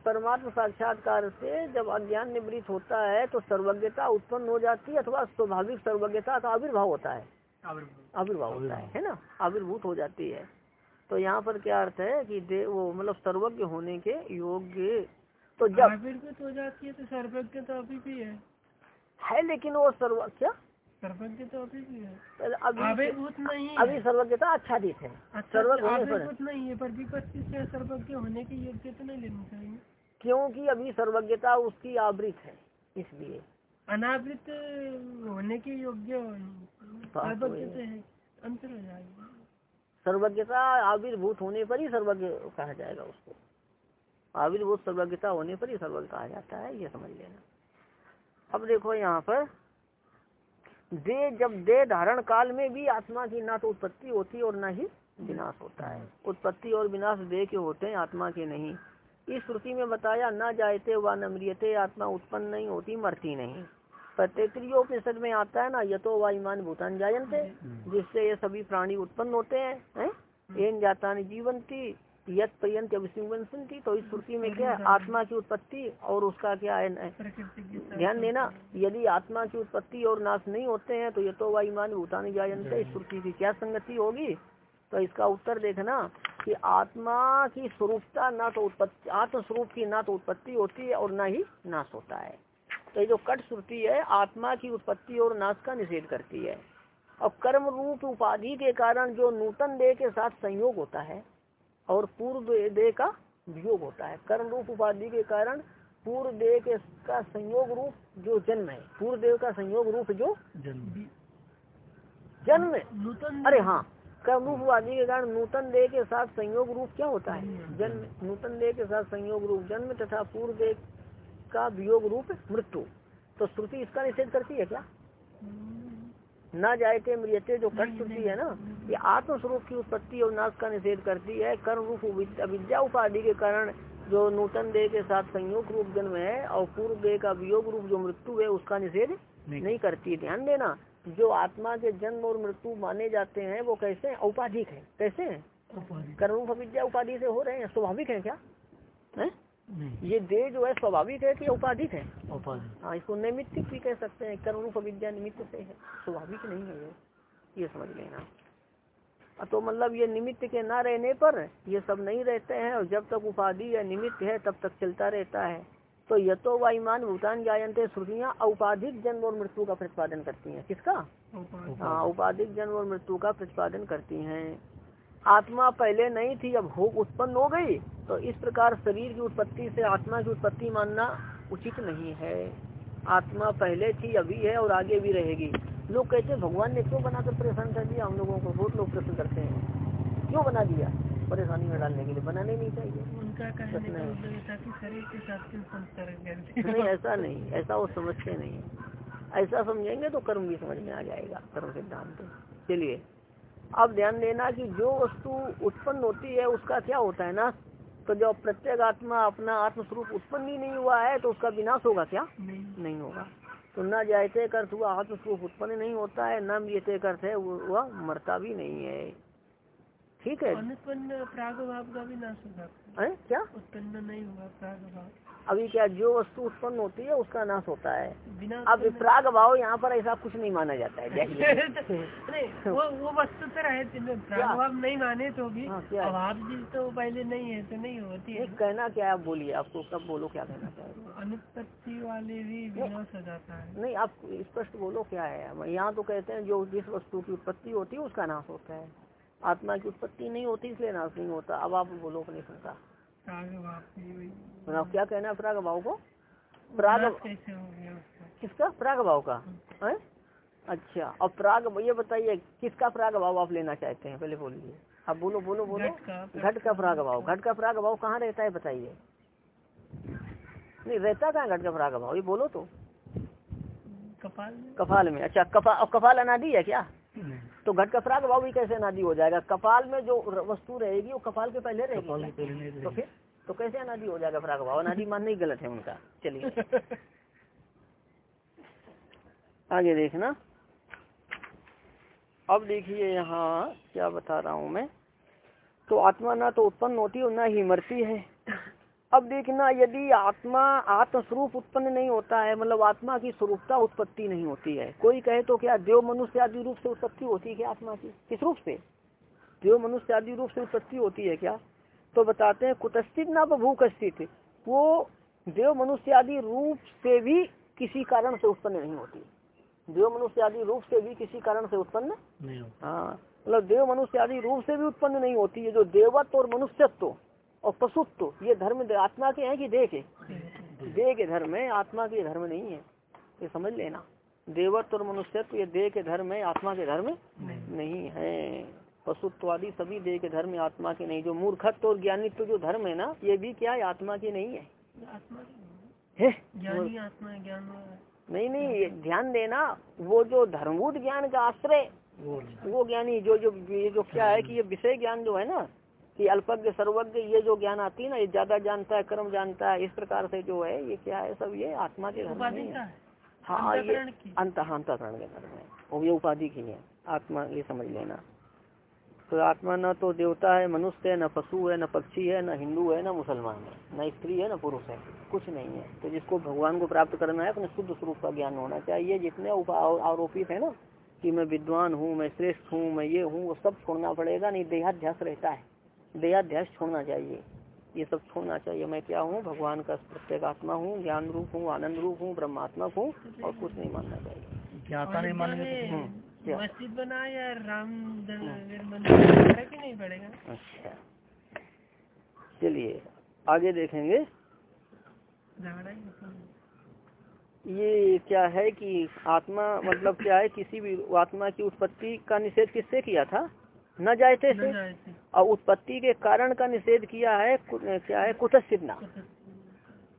परमात्मा साक्षात्कार से जब अज्ञान निवृत्त होता है तो सर्वज्ञता उत्पन्न हो जाती है अथवा स्वाभाविक सर्वज्ञता का आविर्भाव होता है? आविर्भाव होता है है ना? आविर्भूत हो जाती है। तो यहाँ पर क्या अर्थ है कि दे वो मतलब सर्वज्ञ होने के योग्य तो जब आविर्भूत हो जाती है तो सर्वज्ञ तो अभी भी है है लेकिन वो सर्व क्या? सर्वज्ञ तो अभी भी है अभी आविर्भूत नहीं है। अभी सर्वज्ञता आच्छादित है। अच्छा सर्वज्ञ पर नहीं है पर विपत्ति से सर्वज्ञ होने की योग्यता नहीं लेनी चाहिए। क्योंकि अभी सर्वज्ञता उसकी आवृत है इसलिए। अनावृत होने के योग्य सर्वज्ञ है। अंतर हो जाएगा। सर्वज्ञता आविर्भूत होने पर ही सर्वज्ञ कहा जाएगा उसको। आविर्भूत सर्वज्ञता होने पर ही सर्वज्ञ कहा जाता है ये समझ लेना। अब देखो यहाँ पर दे जब दे धारण काल में भी आत्मा की ना तो उत्पत्ति होती और ना ही विनाश होता है। उत्पत्ति और विनाश दे के होते हैं आत्मा के नहीं। इस श्रुति में बताया न जायते व न मृियते आत्मा उत्पन्न नहीं होती मरती नहीं। प्रत्यक्रियोपनिषद में आता है ना यतो व ईमान भूतान जायंते जिससे ये सभी प्राणी उत्पन्न होते हैं हैं? एन जाता जीवंती यत पर्यंत अभिसिंवन थी तो इस श्रुति में क्या है? आत्मा की उत्पत्ति और उसका क्या है? ध्यान देना यदि आत्मा की उत्पत्ति और नाश नहीं होते हैं तो ये तो वायुमान भूतान जायंत इस श्रुति की क्या संगति होगी? तो इसका उत्तर देखना कि आत्मा की स्वरूपता ना तो उत्पत्ति आत्म स्वरूप की ना तो उत्पत्ति होती है और ना ही नाश होता है। तो ये जो कट श्रुति है आत्मा की उत्पत्ति और नाश का निषेध करती है। और कर्म रूप उपाधि के कारण जो नूतन देह के साथ संयोग होता है और पूर्व देह का वियोग होता है। कर्म रूप उपाधि के कारण पूर्व देह के का संयोग रूप जो जन्म है पूर्व देह का संयोग रूप जो जन्म। नूतन अरे हाँ कर्म रूप उपाधि के कारण नूतन देह के साथ संयोग रूप क्या होता है? जन्म। नूतन देह के साथ संयोग रूप जन्म तथा पूर्व देह का वियोग रूप मृत्यु। तो श्रुति इसका निषेध करती है क्या? न जायते मृियते जो कट श्रुति है ना ये आत्मस्वरूप की उत्पत्ति और नाश का निषेध करती है। कर्म रूप अविद्या उपाधि के कारण जो नूतन देह के साथ संयोग रूप जन्म है और पूर्व देह का वियोग रूप जो मृत्यु है उसका निषेध नहीं करती। ध्यान देना जो आत्मा के जन्म और मृत्यु माने जाते हैं वो कैसे औपाधिक है। कैसे है? कर्म रूप अविद्या उपाधि से हो रहे हैं स्वाभाविक है क्या? है? ये देह जो है स्वाभाविक है कि औपाधिक है? हाँ इसको नैमित्तिक भी कह सकते हैं। कर्म विद्या निमित्त से है। स्वाभाविक नहीं है ये। ये समझ लेना तो मतलब ये निमित्त के ना रहने पर ये सब नहीं रहते हैं और जब तक उपाधि या निमित्त है तब तक चलता रहता है। तो यथो वायुमान भूतान जायंते श्रुतियाँ औपाधिक जन्म और मृत्यु का प्रतिपादन करती हैं। किसका? हाँ औपाधिक जन्म और मृत्यु का प्रतिपादन करती हैं। आत्मा पहले नहीं थी अब हो उत्पन्न हो गई। तो इस प्रकार शरीर की उत्पत्ति से आत्मा की उत्पत्ति मानना उचित नहीं है। आत्मा पहले थी अभी है और आगे भी रहेगी। लोग कहते हैं भगवान ने क्यों बनाकर परेशान कर दिया? हम लोगों को बहुत लोग प्रश्न करते हैं। क्यों बना दिया? परेशानी में डालने के लिए बनाने नहीं चाहिए। उनका कहने का मतलब नहीं ऐसा नहीं ऐसा वो समझते नहीं। ऐसा समझेंगे तो कर्म भी समझ में आ जाएगा कर्म सिद्धांत। चलिए। अब ध्यान देना कि जो वस्तु उत्पन्न होती है उसका क्या होता है ना? तो जब प्रत्येक आत्मा अपना आत्मस्वरूप उत्पन्न ही नहीं हुआ है तो उसका विनाश होगा क्या? नहीं, नहीं होगा। तो न जायते अर्थ हुआ आत्मस्वरूप उत्पन्न नहीं होता है न ये अर्थ है वह मरता भी नहीं है। ठीक है? अनुत्पन्न प्राग भाव का विनाश होगा क्या? उत्पन्न नहीं हुआ प्राग भाव अभी क्या जो वस्तु उत्पन्न होती है उसका नाश होता है। बिना अब प्राग भाव यहाँ पर ऐसा कुछ नहीं माना जाता है नहीं वो वो वस्तु तो रहे नहीं माने तो भी हाँ, अभाव जी तो पहले नहीं है तो नहीं होती है। कहना क्या है आप बोलिए आपको कब बोलो क्या कहना चाहिए अनुत्पत्ति वाले भी विनाश हो जाता है। नहीं आप स्पष्ट बोलो क्या है। यहाँ तो कहते हैं जो जिस वस्तु की उत्पत्ति होती है उसका नाश होता है। आत्मा की उत्पत्ति नहीं होती इसलिए नाश नहीं होता। अब आप बोलो अपनी शंका प्राग क्या कहना है प्राग भाव को? प्राग हो किसका? प्राग भाव का? है। अच्छा और प्राग ये बताइए किसका प्राग भाव आप लेना चाहते हैं? पहले बोलिए। आप बोलो बोलो बोलो। घट का घट का प्राग भाव। घट का प्राग भाव कहाँ रहता है बताइए। नहीं रहता कहाँ घट का प्राग भाव? ये बोलो तो। कपाल में। कपाल में। अच्छा कपाल कपाल अनादि है क्या? तो घट का प्राग भाव भी कैसे अनादि हो जाएगा? कपाल में जो वस्तु रहेगी वो कपाल के पहले रहेगी तो फिर? तो कैसे अनादि हो जाएगा प्राग भाव अनादि मानना ही गलत है उनका। चलिए। आगे देखना। अब देखिए यहाँ क्या बता रहा हूँ मैं। तो आत्मा ना तो उत्पन्न होती और ना ही मरती है। अब देखना यदि आत्मा आत्मस्वरूप उत्पन्न नहीं होता है मतलब आत्मा की स्वरूपता उत्पत्ति नहीं होती है। कोई कहे तो क्या देव मनुष्य आदि रूप से उत्पत्ति होती है क्या आत्मा की? किस रूप से? देव मनुष्य आदि रूप से उत्पत्ति होती है क्या? तो बताते हैं कुतस्थित ना भूख स्थित वो देव मनुष्य आदि रूप से भी किसी कारण से उत्पन्न नहीं होती। देव मनुष्य आदि रूप से भी किसी कारण से उत्पन्न हाँ मतलब देव मनुष्य आदि रूप से भी उत्पन्न नहीं होती है जो देवत्व और मनुष्यत्व। और पशुत्व ये धर्म आत्मा के हैं कि देह के? देह के धर्म है आत्मा के धर्म नहीं है। ये समझ लेना। देवत्व और मनुष्यत्व ये देह के धर्म है आत्मा के धर्म नहीं है। पशुत्व आदि सभी देह के धर्म आत्मा के नहीं। जो मूर्खत्व और ज्ञानित्व जो धर्म है ना ये भी क्या है? आत्मा के नहीं है। आत्मा ज्ञानी आत्मा ज्ञान नहीं नहीं ये ध्यान देना। वो जो धर्मभूत ज्ञान का आश्रय वो ज्ञानी जो जो ये जो क्या है कि ये विषय ज्ञान जो है ना कि अल्पज्ञ सर्वज्ञ ये जो ज्ञान आती है ना ये ज़्यादा जानता है कर्म जानता है इस प्रकार से जो है ये क्या है सब ये आत्मा के धर्म है। है। हाँ ये अंत अंतकरण के धर्म है। और ये उपाधि की है। आत्मा ये समझ लेना। तो आत्मा न तो देवता है मनुष्य है न पशु है न पक्षी है न हिंदू है न मुसलमान है न स्त्री है न पुरुष है कुछ नहीं है। तो जिसको भगवान को प्राप्त करना है अपने शुद्ध स्वरूप का ज्ञान होना चाहिए। जितने आरोपित है ना कि मैं विद्वान हूँ मैं श्रेष्ठ हूँ मैं ये हूँ वो सब छोड़ना पड़ेगा नहीं देहाध्यास रहता है। देहाध्यास छोड़ना चाहिए। ये सब छोड़ना चाहिए। मैं क्या हूँ? भगवान का प्रत्येक आत्मा हूँ ज्ञान रूप हूँ आनंद रूप हूँ ब्रह्मात्मक हूँ और कुछ नहीं मानना चाहिए। ज्ञाता नहीं मानेंगे हम्म, मस्जिद बना या राम नहीं पड़ेगा। अच्छा। चलिए आगे देखेंगे। ये क्या है कि आत्मा मतलब क्या है? किसी भी आत्मा की उत्पत्ति का निषेध किससे किया था? न जायते से और उत्पत्ति के कारण का निषेध किया है क्या है? कुतसिद्धना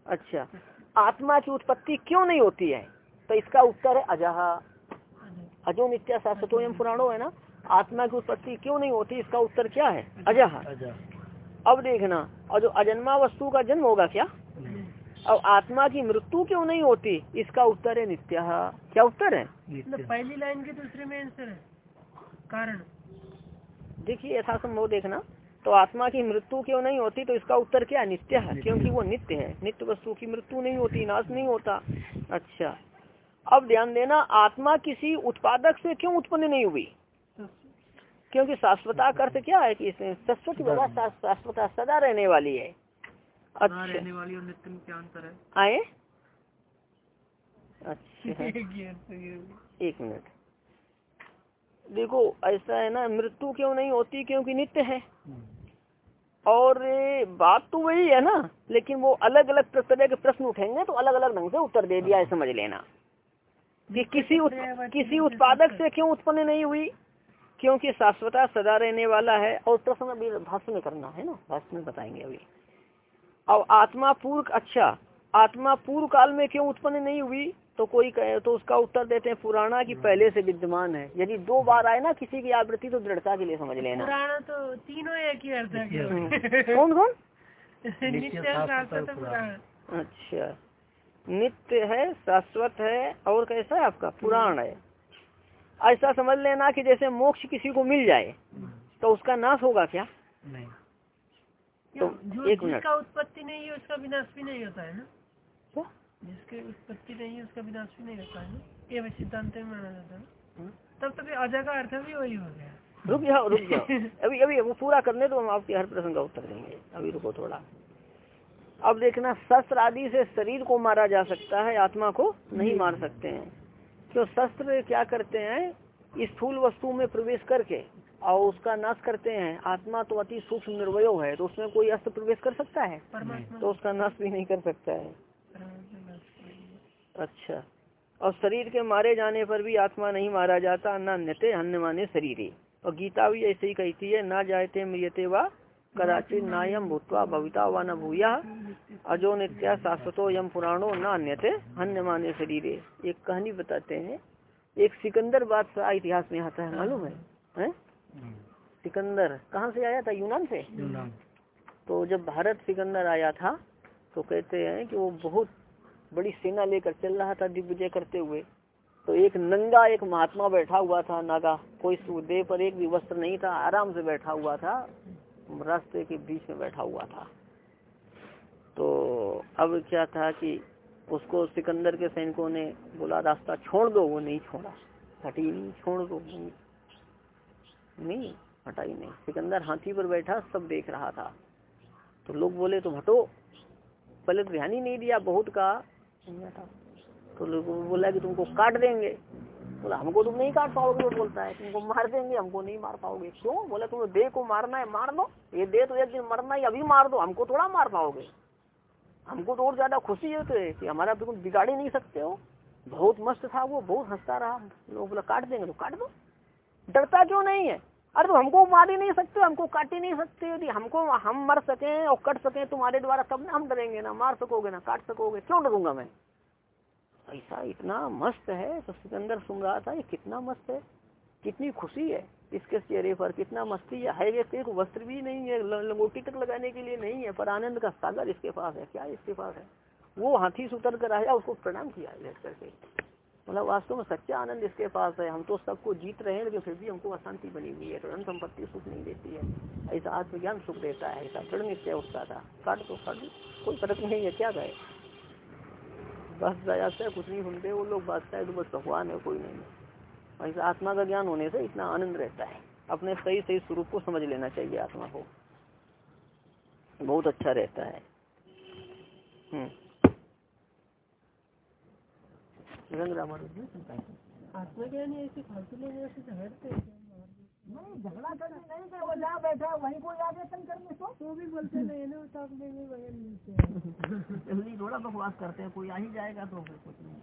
अच्छा। आत्मा की उत्पत्ति क्यों नहीं होती है? तो इसका उत्तर है अजहा। अजो नित्या शाश्वतो एवं पुराणो है ना? आत्मा की उत्पत्ति क्यों नहीं होती? इसका उत्तर क्या है? अजहा। अच्छा अब देखना और जो अजन्मा वस्तु का जन्म होगा क्या? और आत्मा की मृत्यु क्यों नहीं होती? इसका उत्तर है नित्य। क्या उत्तर है? मतलब पहली लाइन के दूसरे में आंसर है। कारण। देखिए यथासंभव देखना। तो आत्मा की मृत्यु क्यों नहीं होती? तो इसका उत्तर क्या? है नित्य। है क्योंकि वो नित्य है। नित्य वस्तु की मृत्यु नहीं होती नाश नहीं होता। अच्छा। अब ध्यान देना आत्मा किसी उत्पादक से क्यों उत्पन्न नहीं हुई? क्योंकि शाश्वता का अर्थ क्या है कि इसमें शाश्वत व्यवस्था शाश्वता सदा रहने वाली है। अच्छा। रहने वाली और नित्य में क्या अंतर है? आए। अच्छा। एक मिनट। देखो ऐसा है ना मृत्यु क्यों नहीं होती? क्योंकि नित्य है। और बात तो वही है ना लेकिन वो अलग अलग तरह के प्रश्न उठेंगे तो अलग अलग ढंग से उत्तर दे दिया है समझ लेना। कि किसी उत, किसी उत्पादक से क्यों उत्पन्न नहीं हुई? क्योंकि शाश्वता सदा रहने वाला है और प्रश्न अभी भाष्य में करना है ना भाष्य में बताएँगे अभी। और आत्मा पूर्व अच्छा आत्मा पूर्व काल में क्यों उत्पन्न नहीं हुई? तो कोई कहे तो उसका उत्तर देते हैं पुराना की पहले से विद्यमान है। यदि दो बार आए ना किसी की आवृत्ति तो दृढ़ता के लिए समझ लेना। पुराना तो तीनों एक ही अर्थ है। कौन कौन? नित्य शाश्वत पुराण। अच्छा। नित्य है शाश्वत है और कैसा है आपका? पुराण है। ऐसा समझ लेना कि जैसे मोक्ष किसी को मिल जाए तो उसका नाश होगा क्या? नहीं। तो जो एक मिनट। जिसका उत्पत्ति नहीं है उसका विनाश भी नहीं होता है ना? जिसके उत्पत्ति नहीं है उसका विनाश भी नहीं होता है ये भी सिद्धांत में माना जाता है हम्म। तब तो फिर अजा का अर्थ भी वही हो गया। रुक जाओ रुक जाओ। अभी अभी वो पूरा करने तो हम आपके हर प्रश्न का उत्तर देंगे। अभी रुको थोड़ा। अब देखना शस्त्र आदि से शरीर को मारा जा सकता है आत्मा को नहीं मार सकते हैं। क्यों शस्त्र क्या करते हैं? स्थूल वस्तु में प्रवेश करके और उसका नाश करते हैं। आत्मा तो अति सूक्ष्म निर्वय है तो उसमें कोई अस्त्र प्रवेश कर सकता है? तो उसका नाश भी नहीं कर सकता है। अच्छा। और शरीर के मारे जाने पर भी आत्मा नहीं मारा जाता ना अन्यते अन्य माने शरीर। और गीता भी ऐसे ही कहती है ना जायते मृियते वा कदाचित नायम भूतवा भविता व न भूया। अजो नित्या शाश्वतो यम पुराणो न अन्यते अन्य माने शरीर। एक कहानी बताते हैं। एक सिकंदर बादशाह इतिहास में आता है मालूम है, है? सिकंदर। कहाँ से आया था? यूनान से? यूनान। तो जब भारत सिकंदर आया था तो कहते हैं कि वो बहुत बड़ी सेना लेकर चल रहा था दिग्विजय करते हुए। तो एक नंगा एक महात्मा बैठा हुआ था नागा। कोई देह पर एक भी वस्त्र नहीं था आराम से बैठा हुआ था रास्ते के बीच में बैठा हुआ था। तो अब क्या था कि उसको सिकंदर के सैनिकों ने बोला रास्ता छोड़ दो वो नहीं छोड़ा। हटी नहीं छोड़ दो नहीं, हटाई नहीं। सिकंदर हाथी पर बैठा सब देख रहा था। तो लोग बोले तुम हटो। पहले तो ध्यान ही नहीं दिया बहुत का। था तो लोगों ने बोला कि तुमको काट देंगे। बोला, हमको तुम नहीं काट पाओगे, वो बोलता है। तुमको मार देंगे, हमको नहीं मार पाओगे। क्यों? बोला तुम दे को मारना है, मार दो। ये दे तो एक दिन मरना है, अभी मार दो। हमको थोड़ा मार पाओगे। हमको तो और ज़्यादा खुशी है तो कि हमारा बिल्कुल बिगाड़ ही नहीं सकते हो। बहुत मस्त था वो, बहुत हंसता रहा। लोग बोला, काट देंगे तो काट दो। डरता क्यों नहीं है? अरे तो हमको मार ही नहीं सकते, हमको काट ही नहीं सकते। यदि हमको हम मर सके और कट सके तुम्हारे द्वारा, तब ना हम डरेंगे ना, मार सकोगे ना, काट सकोगे। क्यों डरूँगा मैं? ऐसा इतना मस्त है तो सिकंदर सुन रहा था ये कितना मस्त है। कितनी खुशी है इसके चेहरे पर, कितना मस्ती है। है एक वस्त्र भी नहीं है लंगोटी तक लगाने के लिए नहीं है, पर आनंद का सागर इसके पास है। क्या इसके पास है? वो हाथी से उतर कर आया, उसको प्रणाम किया करके मतलब वास्तव में सच्चा आनंद इसके पास है। हम तो सबको जीत रहे हैं, लेकिन फिर भी हमको अशांति बनी हुई है। धन संपत्ति सुख नहीं देती है। ऐसा आत्मज्ञान सुख देता है। ऐसा दृढ़ निश्चय उसका था। काट तो काट कोई फ़र्क नहीं है, क्या गए बस दया से कुछ नहीं सुनते वो लोग बात बादशाह तो बस भगवान है, कोई नहीं है। ऐसा आत्मा का ज्ञान होने से इतना आनंद रहता है। अपने सही सही स्वरूप को समझ लेना चाहिए आत्मा को। बहुत अच्छा रहता है। हम्म। रंग रामानुज आत्मज्ञान ऐसे फालतू लोग ऐसे झगड़ते नहीं झगड़ा करने नहीं कि वो जहाँ बैठा वहीं कोई आगे तंग करने तो वो भी बोलते नहीं ना तो मिलते हैं। थोड़ा बकवास करते हैं कोई आ ही जाएगा तो फिर कुछ नहीं।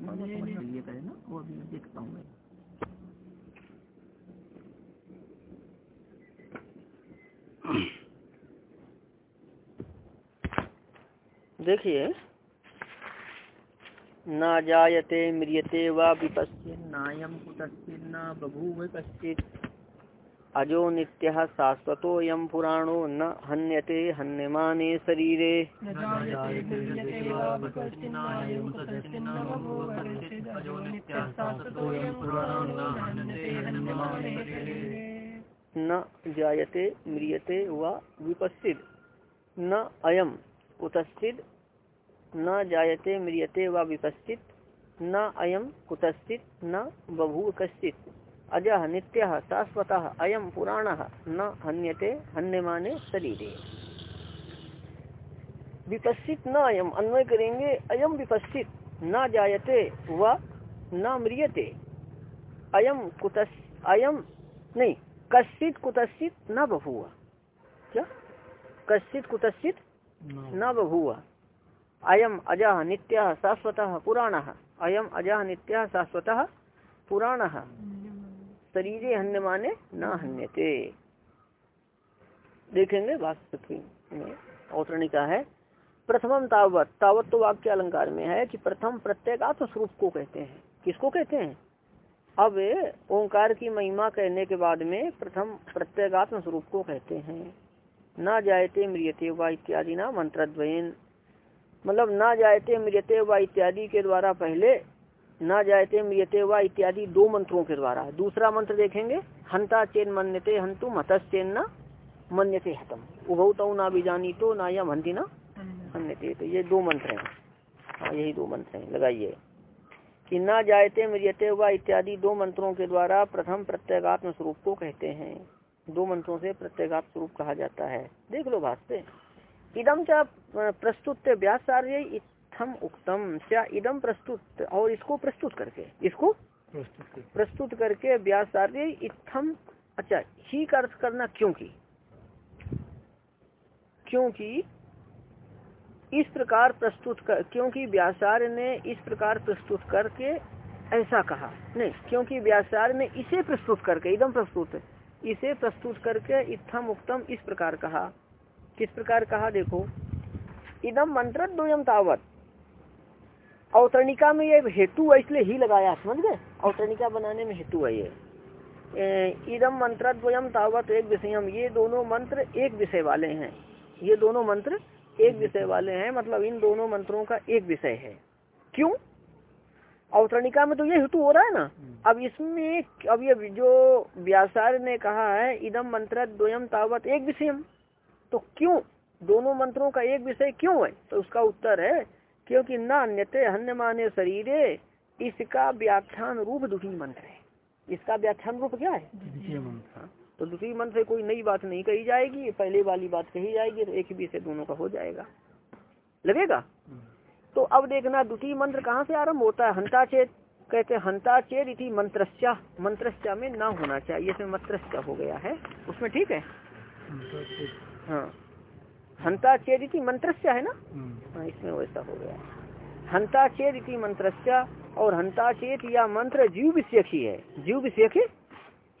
को के करे ना वो अभी देखता हूँ मैं। देखिए न जायते म्रियते वा विपश्चिन्नायम कुतश्चिन्न बभूव कश्चित् अजो नित्यः नित्यः शाश्वतोऽयं पुराणो न हन्यते हन्यमाने शरीरे। न जायते म्रियते वा विपश्चित् न अयम। कुतश्चित् न जायते म्रियते वा विपश्चित् न अयम कुतश्चित् न बभूव कश्चित् अजः नित्यः, शाश्वतः अयम पुराणः, न हन्यते, हन्यमाने शरीरे। विपश्चित न अयम अन्वय करेंगे अयम विपश्चित न जायते व न म्रियते। अयम कुतस अयम नहीं कश्चित कुतश्चित न बभुआ क्या? कश्चित कुतश्चित न बभुआ अयम अजः नित्यः शाश्वत पुराण। अयम अजः नित्यः शाश्वत पुराणः। शरीरे हन्य माने न हन्यते। देखेंगे वास्तविक में औतरणिका है। प्रथमम तावत। तावत तो वाक्य अलंकार में है कि प्रथम प्रत्येगात्म स्वरूप को कहते हैं। किसको कहते हैं? अब ओंकार की महिमा कहने के बाद में प्रथम प्रत्येगात्म स्वरूप को कहते हैं। न जायते मृियते व इत्यादि ना मंत्रद्वयन। मतलब न जायते मृियते व इत्यादि के द्वारा पहले, न जायते मृियते व इत्यादि दो मंत्रों के द्वारा। दूसरा मंत्र देखेंगे, हंता चेन मन्यते हंतु मतस्चेन न मन्यते हतम। उभौतौ ना बीजानी तो ना यम हंती ना मन्यते। तो ये दो मंत्र हैं। हाँ यही दो मंत्र हैं। लगाइए। कि न जायते मृियते व इत्यादि दो मंत्रों के द्वारा प्रथम प्रत्येगात्म स्वरूप को कहते हैं। दो मंत्रों से प्रत्येगात्म स्वरूप कहा जाता है। देख लो भाषते इदम चा प्रस्तुत व्यासार्य इतम उक्तम। क्या इदम प्रस्तुत और इसको प्रस्तुत करके। इसको? प्रस्तुत करके व्यासार्य इत्थम। अच्छा ही का अर्थ करना क्योंकि क्योंकि इस प्रकार प्रस्तुत कर क्योंकि व्यासार्य ने इस प्रकार प्रस्तुत करके ऐसा कहा? नहीं क्योंकि व्यासार्य ने इसे प्रस्तुत करके एकदम प्रस्तुत। इसे प्रस्तुत करके इत्थम उत्तम इस प्रकार कहा। किस प्रकार कहा देखो। इदम मंत्र तावत। अवतरणिका में ये हेतु है, इसलिए ही लगाया, समझ गए? अवतरणिका बनाने में हेतु है ये। इदम मंत्र द्वयम तावत एक विषयम ये दोनों मंत्र एक विषय वाले हैं। ये दोनों मंत्र एक विषय वाले हैं मतलब इन दोनों मंत्रों का एक विषय है। क्यों? अवतरणिका में तो ये हेतु हो रहा है ना। अब इसमें अब ये जो व्यासार्य ने कहा है इदम मंत्र द्वयम तावत एक विषय। तो क्यों? दोनों मंत्रों का एक विषय क्यों है? तो उसका उत्तर है क्योंकि न अन्यते हन्य माने शरीरे इसका व्याख्यान रूप दुखी मंत्र है। इसका व्याख्यान रूप क्या है? तो दूसरी मंत्र से कोई नई बात नहीं कही जाएगी पहले वाली बात कही जाएगी तो एक ही विषय दोनों का हो जाएगा। लगेगा? तो अब देखना द्वितीय मंत्र कहाँ से आरंभ होता है? हंता चेत कहते हैं हंता चेत इति मंत्रस्या मंत्रस्या में ना होना चाहिए इसमें मंत्रस्या हो गया है। उसमें ठीक है? हाँ। हंता चेत इति मंत्रस्या है ना? हाँ इसमें वैसा हो गया हंता चेत इति मंत्रस्या और हंता चेत या मंत्र जीव विषयक ही है। जीव विषयक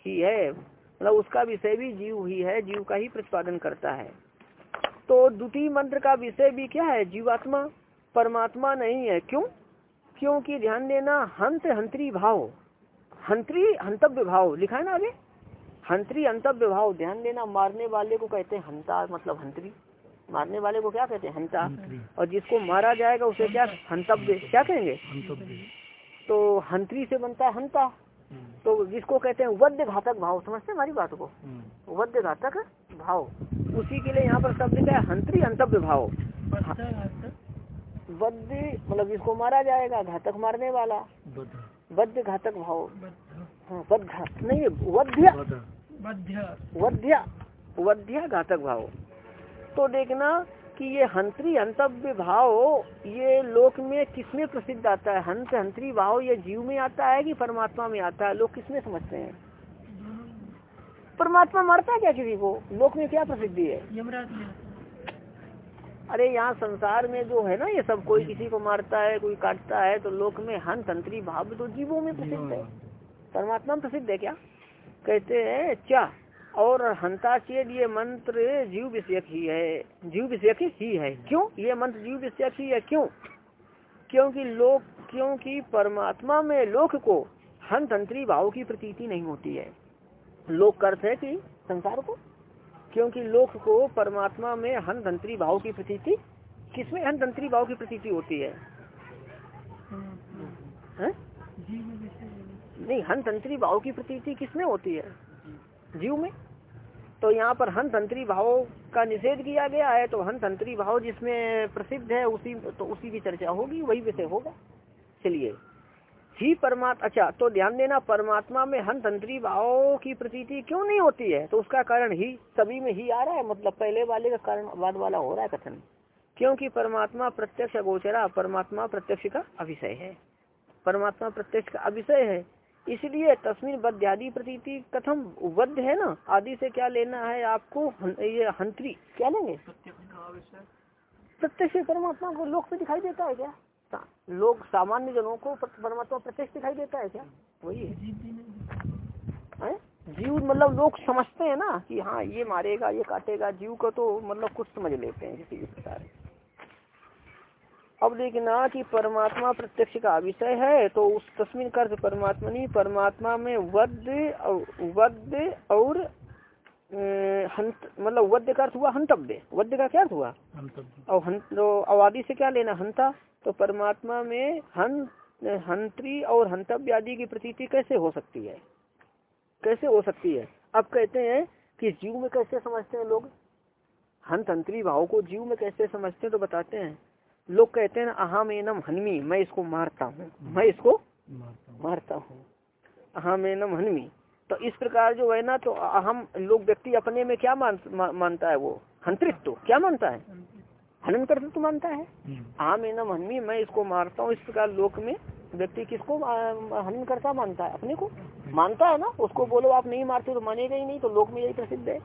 ही है। मतलब उसका विषय भी जीव ही है जीव का ही प्रतिपादन करता है। तो द्वितीय मंत्र का विषय भी क्या है? जीवात्मा परमात्मा नहीं है। क्यों? क्योंकि ध्यान देना हंत हंत्री भाव। हंत्री हंतव्य भाव। लिखा है ना आगे? हंत्री हंतव्य भाव। ध्यान देना मारने वाले को कहते हैं हंता मतलब हंत्री। मारने वाले को क्या कहते हैं? हंता। और जिसको मारा जाएगा उसे क्या? हंतव्य। क्या कहेंगे? तो हंत्री से बनता है हंता। तो जिसको कहते हैं वद्य घातक भाव। समझते हैं हमारी बात को? वद्य घातक भाव। उसी के लिए यहाँ पर शब्द क्या है हंत्री अंतव्य भाव। वद्य मतलब जिसको मारा जाएगा घातक मारने वाला। वद्य घातक भाव। हाँ वध्या नहीं वध्य। वध्या। वध्या। घातक भाव। तो देखना कि ये हंत्री हंतव्य भाव ये लोक में किसमें प्रसिद्ध आता है? हंत हंत्री भाव ये जीव में आता है कि परमात्मा में आता है? लोग किसमें समझते हैं? परमात्मा मारता है क्या किसी को? लोक में क्या प्रसिद्धि है। अरे यहाँ संसार में जो है ना ये सब कोई किसी को मारता है कोई काटता है तो लोक में हंत तंत्री भाव तो जीवों में प्रसिद्ध है। परमात्मा में प्रसिद्ध है क्या? कहते हैं क्या और हंता चेद ये मंत्र जीव विषयक ही है जीव विषयक ही है। क्यों? ये मंत्र जीव विषयक ही है क्यों? क्योंकि लोक क्योंकि परमात्मा में लोक को हंतंत्री भाव की प्रतीति नहीं होती है। लोक अर्थ है कि संसार को क्योंकि लोक को परमात्मा में हंतंत्री भाव की प्रतीति किसमें हंतंत्री भाव की प्रतीति होती है, है? नहीं हंतंत्री भाव की प्रतीति किसमें होती है? जीव में। तो यहाँ पर हन तंत्री भाव का निषेध किया गया है तो हन तंत्री भाव जिसमें प्रसिद्ध है उसी तो उसी की चर्चा होगी वही विषय होगा। चलिए। ही परमात्मा अच्छा तो ध्यान देना परमात्मा में हन तंत्री भाव की प्रतीति क्यों नहीं होती है? तो उसका कारण ही सभी में ही आ रहा है मतलब पहले वाले का कारण बाद वाला हो रहा है कथन। क्योंकि परमात्मा प्रत्यक्ष गोचरा परमात्मा प्रत्यक्ष का अभिषय है। परमात्मा प्रत्यक्ष का अभिषय है। इसलिए तस्मिन वध्य आदि प्रतीति कथम वध्य है ना? आदि से क्या लेना है आपको? हन, ये हंत्री क्या लेंगे? प्रत्यक्ष परमात्मा को लोक में दिखाई देता है क्या? लोग सामान्य जनों को परमात्मा प्रत्यक्ष दिखाई देता है क्या? वही है। जीव मतलब लोग समझते हैं ना कि हाँ ये मारेगा ये काटेगा जीव को तो मतलब कुछ समझ लेते हैं किसी भी प्रकार। अब देखना कि परमात्मा प्रत्यक्ष का विषय है तो उस तस्मिन कर्थ परमात्मा नहीं परमात्मा में वध वध और हंत मतलब वद्य का अर्थ हुआ हंतव्य। वद्य का क्या अर्थ हुआ? और हंत तो अवादी से क्या लेना हंता? तो परमात्मा में हन हंत्री और हंतव्य आदि की प्रतीति कैसे हो सकती है? कैसे हो सकती है? अब कहते हैं कि जीव में कैसे समझते हैं लोग? हंत हंत्री भाव को जीव में कैसे समझते हैं तो बताते हैं। लोग कहते हैं ना अहम एनम हनमी मैं इसको मारता हूँ मैं इसको मारता हूँ। अहम एनम हनमी। तो इस प्रकार जो है ना तो अहम लोग व्यक्ति अपने में क्या मान मा, मानता है वो? हंतरित्व। क्या मानता है? हनन कर्तृत्व मानता है? अहम एनम हनमी मैं इसको मारता हूँ इस प्रकार लोक में व्यक्ति किसको हनन करता मानता है? अपने को? मानता है ना? उसको बोलो आप नहीं मारते तो मानेगा ही नहीं तो लोक में यही प्रसिद्ध है।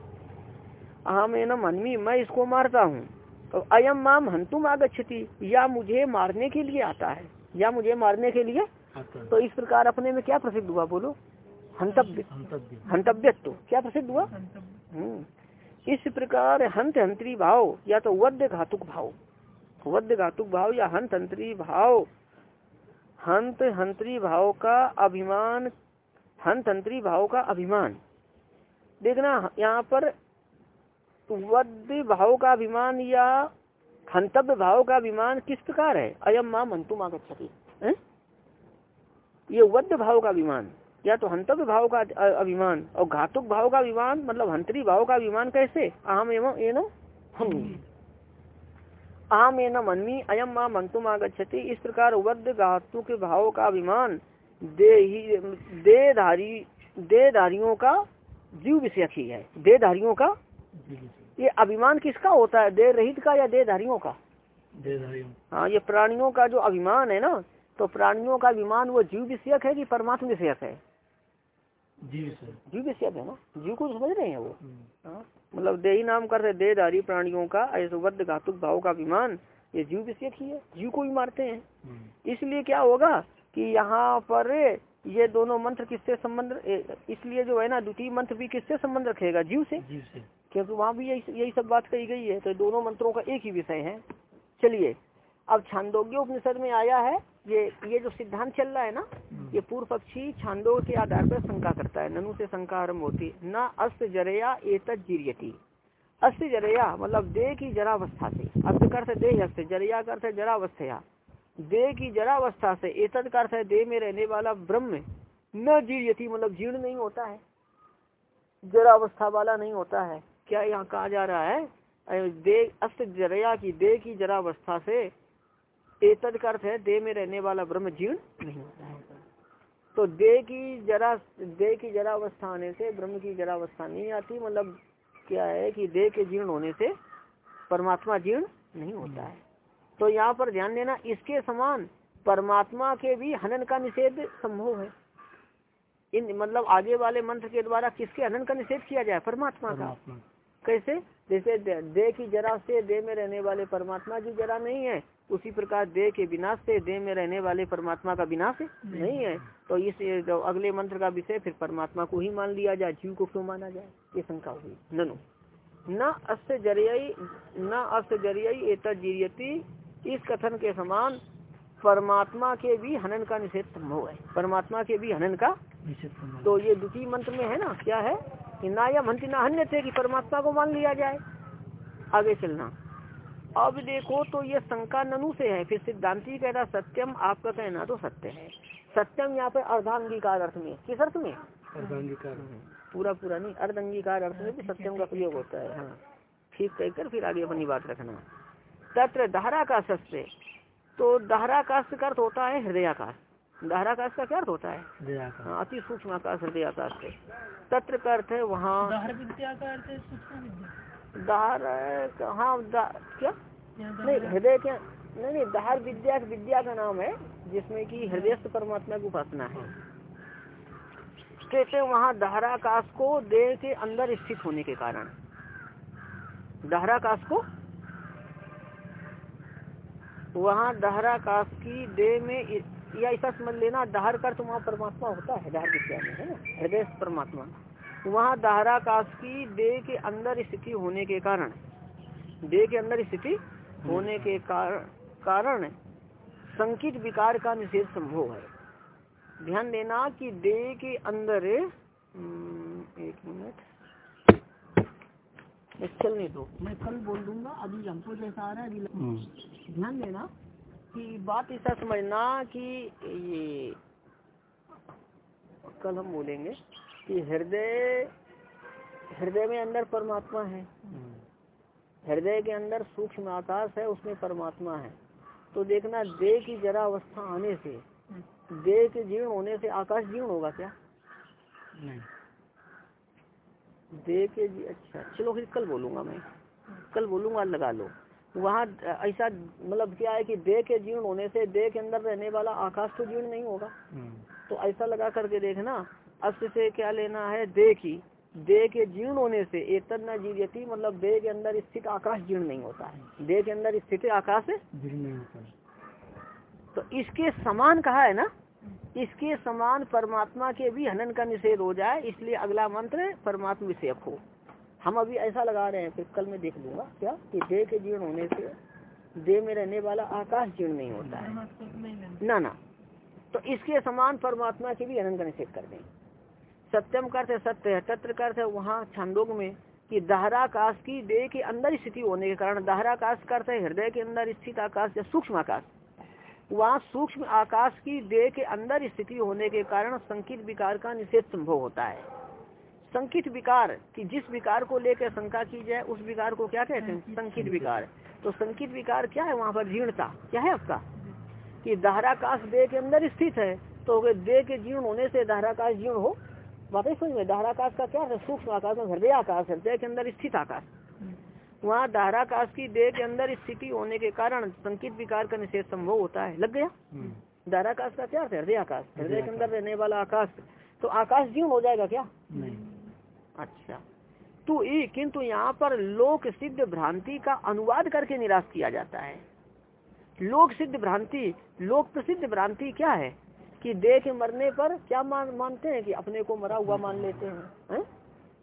आम एनम हनमी मैं इसको मारता हूँ। तो अयम माम हंतुम आगछति या मुझे मारने के लिए आता है? या मुझे मारने के लिए? तो इस प्रकार अपने में क्या प्रसिद्ध हुआ बोलो? हंतव्य। हंतव्यत्व। क्या प्रसिद्ध हुआ? हम्म। इस प्रकार हंत हंत्री भाव, या तो वद्य घातुक भाव। वद्य घातुक भाव या हंत हंत्री भाव। हंत, हंत्री भाव का अभिमान हंत हंत्री भाव का अभिमान। देखना, यहाँ पर वद्य भाव का अभिमान या हंतव्य भाव का अभिमान किस प्रकार है? अयम माम अंतुम आगछति ये वद्य भाव का अभिमान। या तो हंतव्य भाव का अभिमान और घातुक भाव का अभिमान मतलब हंतरी भाव का अभिमान कैसे? आम एवं एनो हमी। आम एनम अन्मी अयम माम अंतुम आगछति इस प्रकार वद्य घातुक भाव का अभिमान दे देधारी देधारियों का जीव विषय ही है। देधारियों का? ये अभिमान किसका होता है? देह रहित का या देधारियों का? देधारियों हाँ ये प्राणियों का जो अभिमान है ना तो प्राणियों का अभिमान वो जीव विषयक है कि परमात्मा विषयक है? जीव विषयक है ना? जीव को समझ रहे हैं वो? हम्म। हाँ। मतलब देही नाम कर रहे देहधारी प्राणियों का ऐसे घातुक भाव का अभिमान ये जीव विषयक ही है जीव को भी मारते हैं। हम्म। इसलिए क्या होगा कि यहाँ पर ये दोनों मंत्र किससे संबंध इसलिए जो है ना द्वितीय मंत्र भी किससे संबंध रखेगा? जीव से? जीव से। क्योंकि वहाँ भी यही यही सब बात कही गई है तो दोनों मंत्रों का एक ही विषय है। चलिए अब छांदोग्य उपनिषद में आया है ये ये जो सिद्धांत चल रहा है ना हम्म। ये पूर्व पक्षी छांदो के आधार पर शंका करता है। ननु से शंका आरंभ होती न अस्त जरया एत जीरियती। अस्थि जरया मतलब देह की जरावस्था से। अस्त कर देह अस्त ज़रिया कर जरावस्थया। देह की जरावस्था से एतद का अर्थ है देह में रहने वाला ब्रह्म न जीर्यति मतलब जीर्ण नहीं होता है। जरावस्था वाला नहीं होता है। क्या यहाँ कहा जा रहा है? देह अस्त जरया की देह की जरावस्था से एतद का अर्थ है देह में रहने वाला ब्रह्म जीर्ण नहीं होता है। तो देह की जरा देह की जरावस्था आने से ब्रह्म की जरावस्था नहीं आती। मतलब क्या है कि देह के जीर्ण होने से परमात्मा जीर्ण नहीं होता है। तो यहाँ पर ध्यान देना इसके समान परमात्मा के भी हनन का निषेध संभव है। इन मतलब आगे वाले मंत्र के द्वारा किसके हनन का निषेध किया जाए? परमात्मा का। कैसे? जैसे देह की जरा से देह में रहने वाले परमात्मा की जरा नहीं है उसी प्रकार देह के विनाश से देह में रहने वाले परमात्मा का विनाश नहीं। है। तो इस जो अगले मंत्र का विषय फिर परमात्मा को ही मान लिया जाए जीव को क्यों माना जाए? ये शंका हुई। ननु। न अस्त जरियाई न अस्त जरियाई इस कथन के समान परमात्मा के भी हनन का निषेध संभव है। परमात्मा के भी हनन का तो ये द्वितीय मंत्र में है ना? क्या है? कि ना यह मंत्री ना अन्य थे कि परमात्मा को मान लिया जाए। आगे चलना। अब देखो तो ये शंका ननु से है फिर सिद्धांति कह रहा सत्यम आपका कहना तो सत्य है। सत्यम यहाँ पे अर्धांगीकार अर्थ में किस अर्थ में? अर्धांगीकार। पूरा पूरा नहीं अर्धांगीकार अर्थ में भी सत्यम का प्रयोग होता है हाँ। ठीक कहकर फिर आगे अपनी बात रखना। तत्र दहराकाश से तो दहराकाश का अर्थ होता है हृदयाकाश। दहराकाश का क्या अर्थ होता है? हाँ, अति सूक्ष्म आकाश हृदय आकाश से तत्र का अर्थ है वहाँ। दहर हाँ क्या? नहीं हृदय क्या नहीं नहीं दहर विद्या विद्या का नाम है जिसमें कि हृदय परमात्मा की उपासना है। कहते वहाँ दहराकाश को देह के अंदर स्थित होने के कारण। दहराकाश को? वहाँ दहराकाश की देह में या ऐसा समझ लेना दहर कर तो वहाँ परमात्मा होता है दहर विद्या में है ना? हृदय परमात्मा। वहाँ दहराकाश की देह के अंदर स्थिति होने के कारण देह के अंदर स्थिति होने के कारण संकित विकार का निषेध संभव है। ध्यान देना कि देह के अंदर हम्म, एक मिनट। चलने दो। मैं कल बोल दूँगा अभी हमको जैसा आ रहा है अभी हम्म। ध्यान देना कि बात ऐसा समझना कि ये कल हम बोलेंगे। कि हृदय हृदय में अंदर परमात्मा है। हृदय के अंदर सूक्ष्म आकाश है उसमें परमात्मा है। तो देखना देह की जरा अवस्था आने से देह के जीर्ण होने से आकाश जीर्ण होगा क्या? नहीं। दे के जी अच्छा चलो फिर कल बोलूँगा मैं। कल बोलूँगा लगा लो। वहाँ ऐसा मतलब क्या है कि देह के जीर्ण होने से देह के अंदर रहने वाला आकाश तो जीर्ण नहीं होगा। हम्म। तो ऐसा लगा करके देखना अस्त से क्या लेना है? देह की। देह के जीर्ण होने से एक न जीवती मतलब देह के अंदर स्थित आकाश जीर्ण नहीं होता है। देह के अंदर स्थित आकाश जीर्ण नहीं होता तो इसके समान कहा है ना? इसके समान परमात्मा के भी हनन का निषेध हो जाए इसलिए अगला मंत्र परमात्मा विषयक हो। हम अभी ऐसा लगा रहे हैं फिर कल मैं देख लूँगा। क्या? कि देह के जीर्ण होने से देह में रहने वाला आकाश जीर्ण नहीं होता है। ना ना। तो इसके समान परमात्मा के भी हनन का निषेध कर दें। सत्यम करते सत्य है तत्र करते वहाँ छांदोग में कि दहराकाश की देह के अंदर स्थिति होने के कारण दहराकाश करते हृदय के अंदर स्थित आकाश या सूक्ष्म आकाश। वहाँ सूक्ष्म आकाश की देह के अंदर स्थिति होने के कारण संकित विकार का निषेध संभव होता है। संकित विकार कि जिस विकार को लेकर शंका की जाए उस विकार को क्या कहते हैं? संकित विकार। तो संकित विकार क्या है? वहाँ पर जीर्णता। क्या है आपका कि दहराकाश देह के अंदर स्थित है तो देह के जीर्ण होने से दहराकाश जीर्ण हो बात समझ में दहराकाश का क्या है? सूक्ष्म आकाश में हृदय आकाश हृदय के अंदर स्थित आकाश। वहाँ धाराकाश की देह के अंदर स्थिति होने के कारण संकित विकार का निषेध संभव होता है। लग गया? हम्म। धाराकाश का क्या हृदय आकाश। हृदय के अंदर रहने वाला आकाश। तो आकाश जीवन हो जाएगा क्या? अच्छा। तो ये किंतु यहाँ पर लोक सिद्ध भ्रांति का अनुवाद करके निराश किया जाता है। लोक सिद्ध भ्रांति लोक प्रसिद्ध भ्रांति क्या है? कि देह के मरने पर क्या मान मानते हैं कि अपने को मरा हुआ मान लेते हैं? है?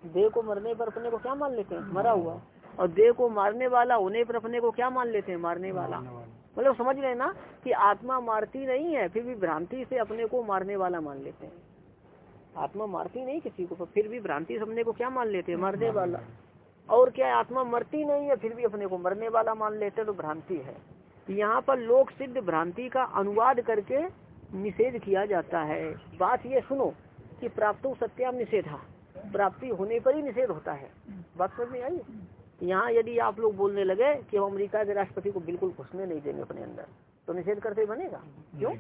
देह को मरने पर अपने को क्या मान लेते हैं? मरा हुआ। और देह को मारने वाला होने पर अपने को क्या मान लेते हैं? मारने वाला। मतलब समझ रहे ना कि आत्मा मारती नहीं है फिर भी भ्रांति से अपने को मारने वाला मान लेते हैं। आत्मा मारती नहीं किसी को फिर भी भ्रांति से अपने को क्या मान लेते हैं? मारने वाला। और क्या आत्मा मरती नहीं है फिर भी अपने को मरने वाला मान लेते हैं तो भ्रांति है। यहाँ पर लोक सिद्ध भ्रांति का अनुवाद करके निषेध किया जाता है। बात ये सुनो कि प्राप्त सत्याम निषेधा प्राप्ति होने पर ही निषेध होता है। बात समझ में आई? यहाँ यदि आप लोग बोलने लगे कि हम अमेरिका के राष्ट्रपति को बिल्कुल घुसने नहीं देंगे अपने अंदर तो निषेध करते बनेगा? क्यों?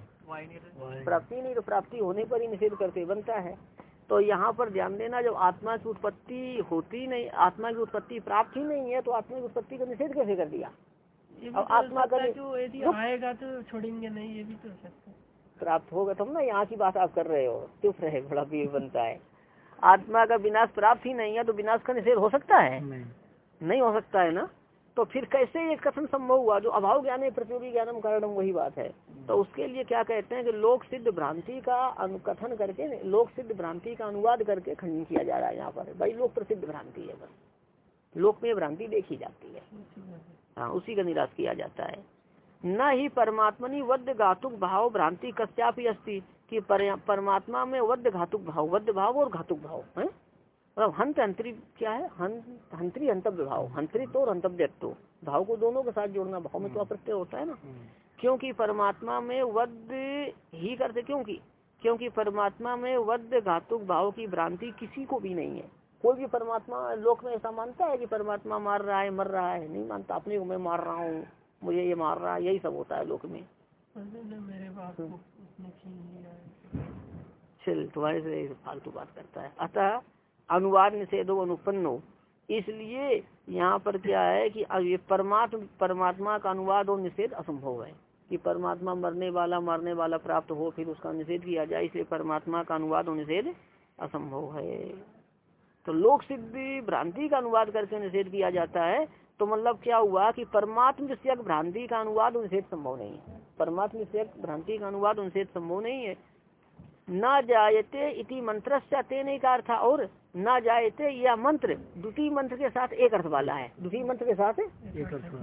प्राप्ति नहीं तो प्राप्ति होने पर ही निषेध करते बनता है। तो यहाँ पर ध्यान देना जब आत्मा की उत्पत्ति होती नहीं आत्मा की उत्पत्ति प्राप्त ही नहीं है तो आत्मा की उत्पत्ति का निषेध कैसे कर दिया? अब आत्मा का यदि आएगा तो छोड़ेंगे नहीं ये भी तो प्राप्त होगा तब ना यहाँ की बात आप कर रहे हो। चुप रहे बड़ा भी बनता है। आत्मा का विनाश प्राप्त ही नहीं है तो विनाश का निषेध हो सकता है? नहीं, नहीं हो सकता है ना? तो फिर कैसे ये कथन संभव हुआ? जो अभाव ज्ञान है प्रतियोगी ज्ञानम कारणम वही बात है। तो उसके लिए क्या कहते हैं कि लोक सिद्ध भ्रांति का अनुकथन करके लोक सिद्ध भ्रांति का अनुवाद करके खंडन किया जा रहा है यहाँ पर। भाई लोक प्रसिद्ध भ्रांति है बस। लोक में भ्रांति देखी जाती है। हाँ उसी का निराश किया जाता है। न ही परमात्मनि वद्य घातुक भाव भ्रांति कश्यापी अस्ति कि परमात्मा में वद्य घातुक भाव वद्य भाव और घातुक भाव है? मतलब हंत अंतरी क्या है? हंत हंतरी हंतव्य भाव हंतरी तो और हंतव्यत्व भाव को दोनों के साथ जोड़ना भाव में तो अप्रत्यय होता है ना? क्योंकि परमात्मा में वद्य ही करते क्योंकि? क्योंकि परमात्मा में वद्य घातुक भाव की भ्रांति किसी को भी नहीं है। कोई भी परमात्मा लोक में ऐसा मानता है कि परमात्मा मार रहा है मर रहा है नहीं मानता अपने को मैं मार रहा हूँ। मुझे ये मार रहा है यही सब होता है लोक में। चल तुम्हारे से फालतू बात करता है। अतः अनुवाद निषेधो अनुपन्नो। इसलिए यहाँ पर क्या है कि ये परमात्मा परमात्मा का अनुवाद और निषेध असंभव है कि परमात्मा मरने वाला मरने वाला प्राप्त हो फिर उसका निषेध किया जाए इसलिए परमात्मा का अनुवाद और निषेध असंभव है। तो लोक सिद्धि भ्रांति का अनुवाद करके निषेध किया जाता है तो मतलब क्या हुआ कि परमात्म विषयक भ्रांति का अनुवाद उनसे संभव नहीं है। परमात्म विषयक भ्रांति का अनुवाद उनसे संभव नहीं है। न जायते इति मंत्र नहीं का अर्थ। और न जायते यह मंत्र द्वितीय मंत्र के साथ एक अर्थ वाला है। द्वितीय मंत्र के साथ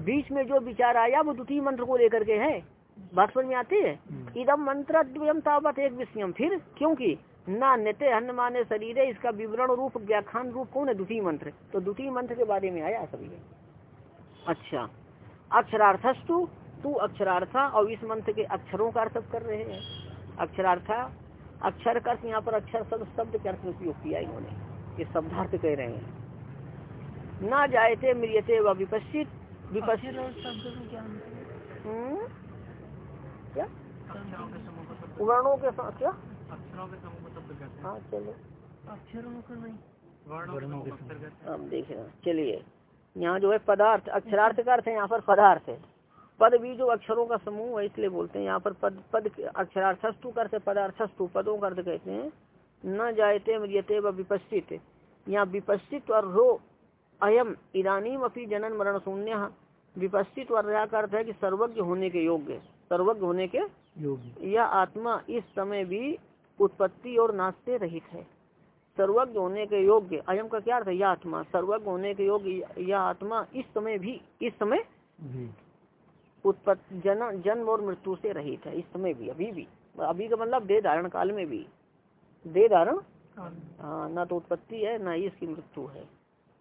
बीच में जो विचार आया वो द्वितीय मंत्र को लेकर के है। बात समझ में आती है? हम्म। इदम मंत्र तावत एक विषयम फिर क्योंकि न नेते हन माने शरीर इसका विवरण रूप व्याख्यान रूप कौन है? द्वितीय मंत्र। तो द्वितीय मंत्र के बारे में आया सभी। अच्छा। अक्षरार्थस्तु तू अक्षरार्था और इस मंत्र के अक्षरों का अर्थ कर रहे हैं। अक्षरार्था अक्षर का अर्थ यहाँ पर अक्षर शब्द शब्द के अर्थ उपयोग किया इन्होंने। ये शब्दार्थ कह रहे हैं। ना जायते मृियते व विपस्सित हम्म? क्या? वर्णों के साथ क्या? हाँ। चलो। अक्षरों हम देख रहे हैं। चलिए। यहाँ जो है पदार्थ अक्षरार्थ का अर्थ है यहाँ पर पदार्थ है। पद भी जो अक्षरों का समूह है इसलिए बोलते हैं यहाँ पर पद पद अक्षरार्थस्तु करते पदार्थस्तु पदों का अर्थ कहते हैं। न जायते मरियते व विपस्थित यहाँ विपस्थित और रो अयम इदानीम अपनी जनन मरण शून्य। विपस्थित और का अर्थ है कि सर्वज्ञ होने के योग्य सर्वज्ञ होने के योग्य। यह आत्मा इस समय भी उत्पत्ति और नाश से रहित है। सर्वज्ञ होने के योग्य अयम का क्या अर्थ है? यह आत्मा। सर्वज्ञ होने के योग्य यह आत्मा इस समय भी इस समय उत्पत्ति जन जन्म और मृत्यु से रहित है इस समय भी अभी भी। अभी का मतलब देह धारण काल में भी। देह धारण हाँ ना तो उत्पत्ति है ना ही इसकी मृत्यु है।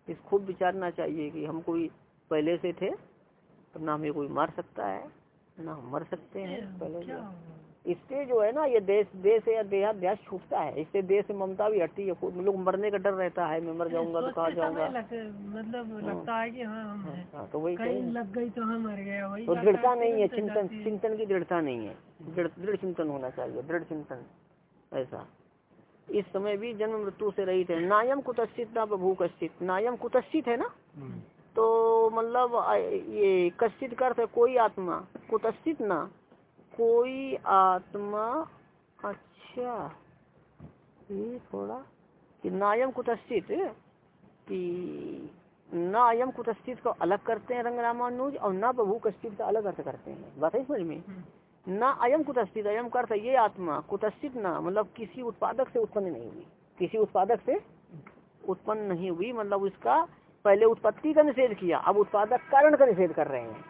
इस खूब विचारना चाहिए कि हम कोई पहले से थे तो ना हमें कोई मार सकता है ना हम मर सकते हैं पहले इससे जो है ना ये देश देश या देहाध्यास छूटता है। इससे देश से ममता भी हटती है लोग मरने का डर रहता है मैं मर जाऊँगा तो कहा जाऊँगा? मतलब हाँ। लगता है कि हाँ हम हाँ, हाँ, तो वही लग गई तो हम मर गए वही तो दृढ़ता नहीं है चिंतन चिंतन की दृढ़ता नहीं है। दृढ़ चिंतन होना चाहिए दृढ़ चिंतन ऐसा। इस समय भी जन्म मृत्यु से रहित है। नायम कुतश्चित ना बभू कश्चित नायम कुतश्चित है ना? हम्म। तो मतलब ये कश्चित कर कोई आत्मा कुतश्चित ना कोई आत्मा अच्छा ये थोड़ा कि नायम कुतश्चित कि नायम कुतश्चित को अलग करते हैं रंग रामानुज और न बभू कश्चित का अलग अर्थ करते हैं। बात है समझ में? हम्म। न अयम कुतश्चित अयम करते ये आत्मा कुतश्चित ना मतलब किसी उत्पादक से उत्पन्न नहीं हुई। किसी उत्पादक से उत्पन्न नहीं हुई मतलब उसका पहले उत्पत्ति का निषेध किया अब उत्पादक कारण का निषेध कर रहे हैं।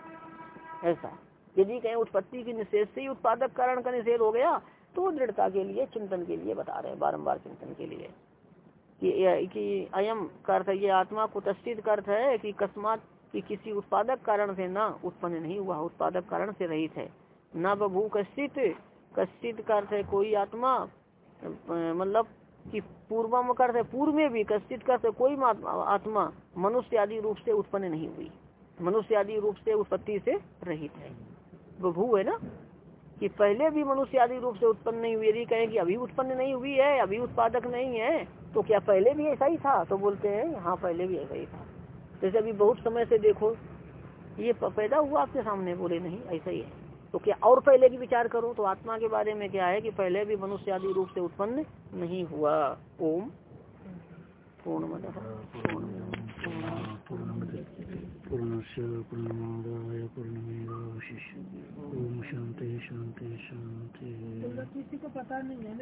ऐसा। यदि कहें उत्पत्ति की निषेध से ही उत्पादक कारण का निषेध हो गया तो दृढ़ता के लिए, चिंतन के लिए बता रहे हैं बारम्बार चिंतन के लिए। कि कि अयम अर्थ ये आत्मा कुतश्चित का अर्थ है कि कस्मात कि किसी उत्पादक कारण से ना उत्पन्न नहीं हुआ, उत्पादक कारण से रहित है। न बभू कश्चित कश्चित अर्थ है कोई आत्मा मतलब कि पूर्वम का अर्थ है, पूर्व में भी कश्चित का है, कोई आत्मा मनुष्य आदि रूप से उत्पन्न नहीं हुई। मनुष्य आदि रूप से उत्पत्ति से रहित है। बभू है ना, कि पहले भी मनुष्य आदि रूप से उत्पन्न नहीं हुई। यदि कहें कि अभी उत्पन्न नहीं हुई है, अभी उत्पादक नहीं है तो क्या पहले भी ऐसा ही था? तो बोलते हैं हाँ पहले भी ऐसा ही था। जैसे अभी बहुत समय से देखो, ये पैदा हुआ आपके सामने, बोले नहीं, ऐसा ही है। तो क्या और पहले की विचार करो? तो आत्मा के बारे में क्या है कि पहले भी मनुष्य आदि रूप से उत्पन्न नहीं हुआ। ओम पूर्ण पूर्णस्य पूर्णमादाय पूर्णमेवावशिष्य ओम शांति शांति शांति किसी को पता नहीं है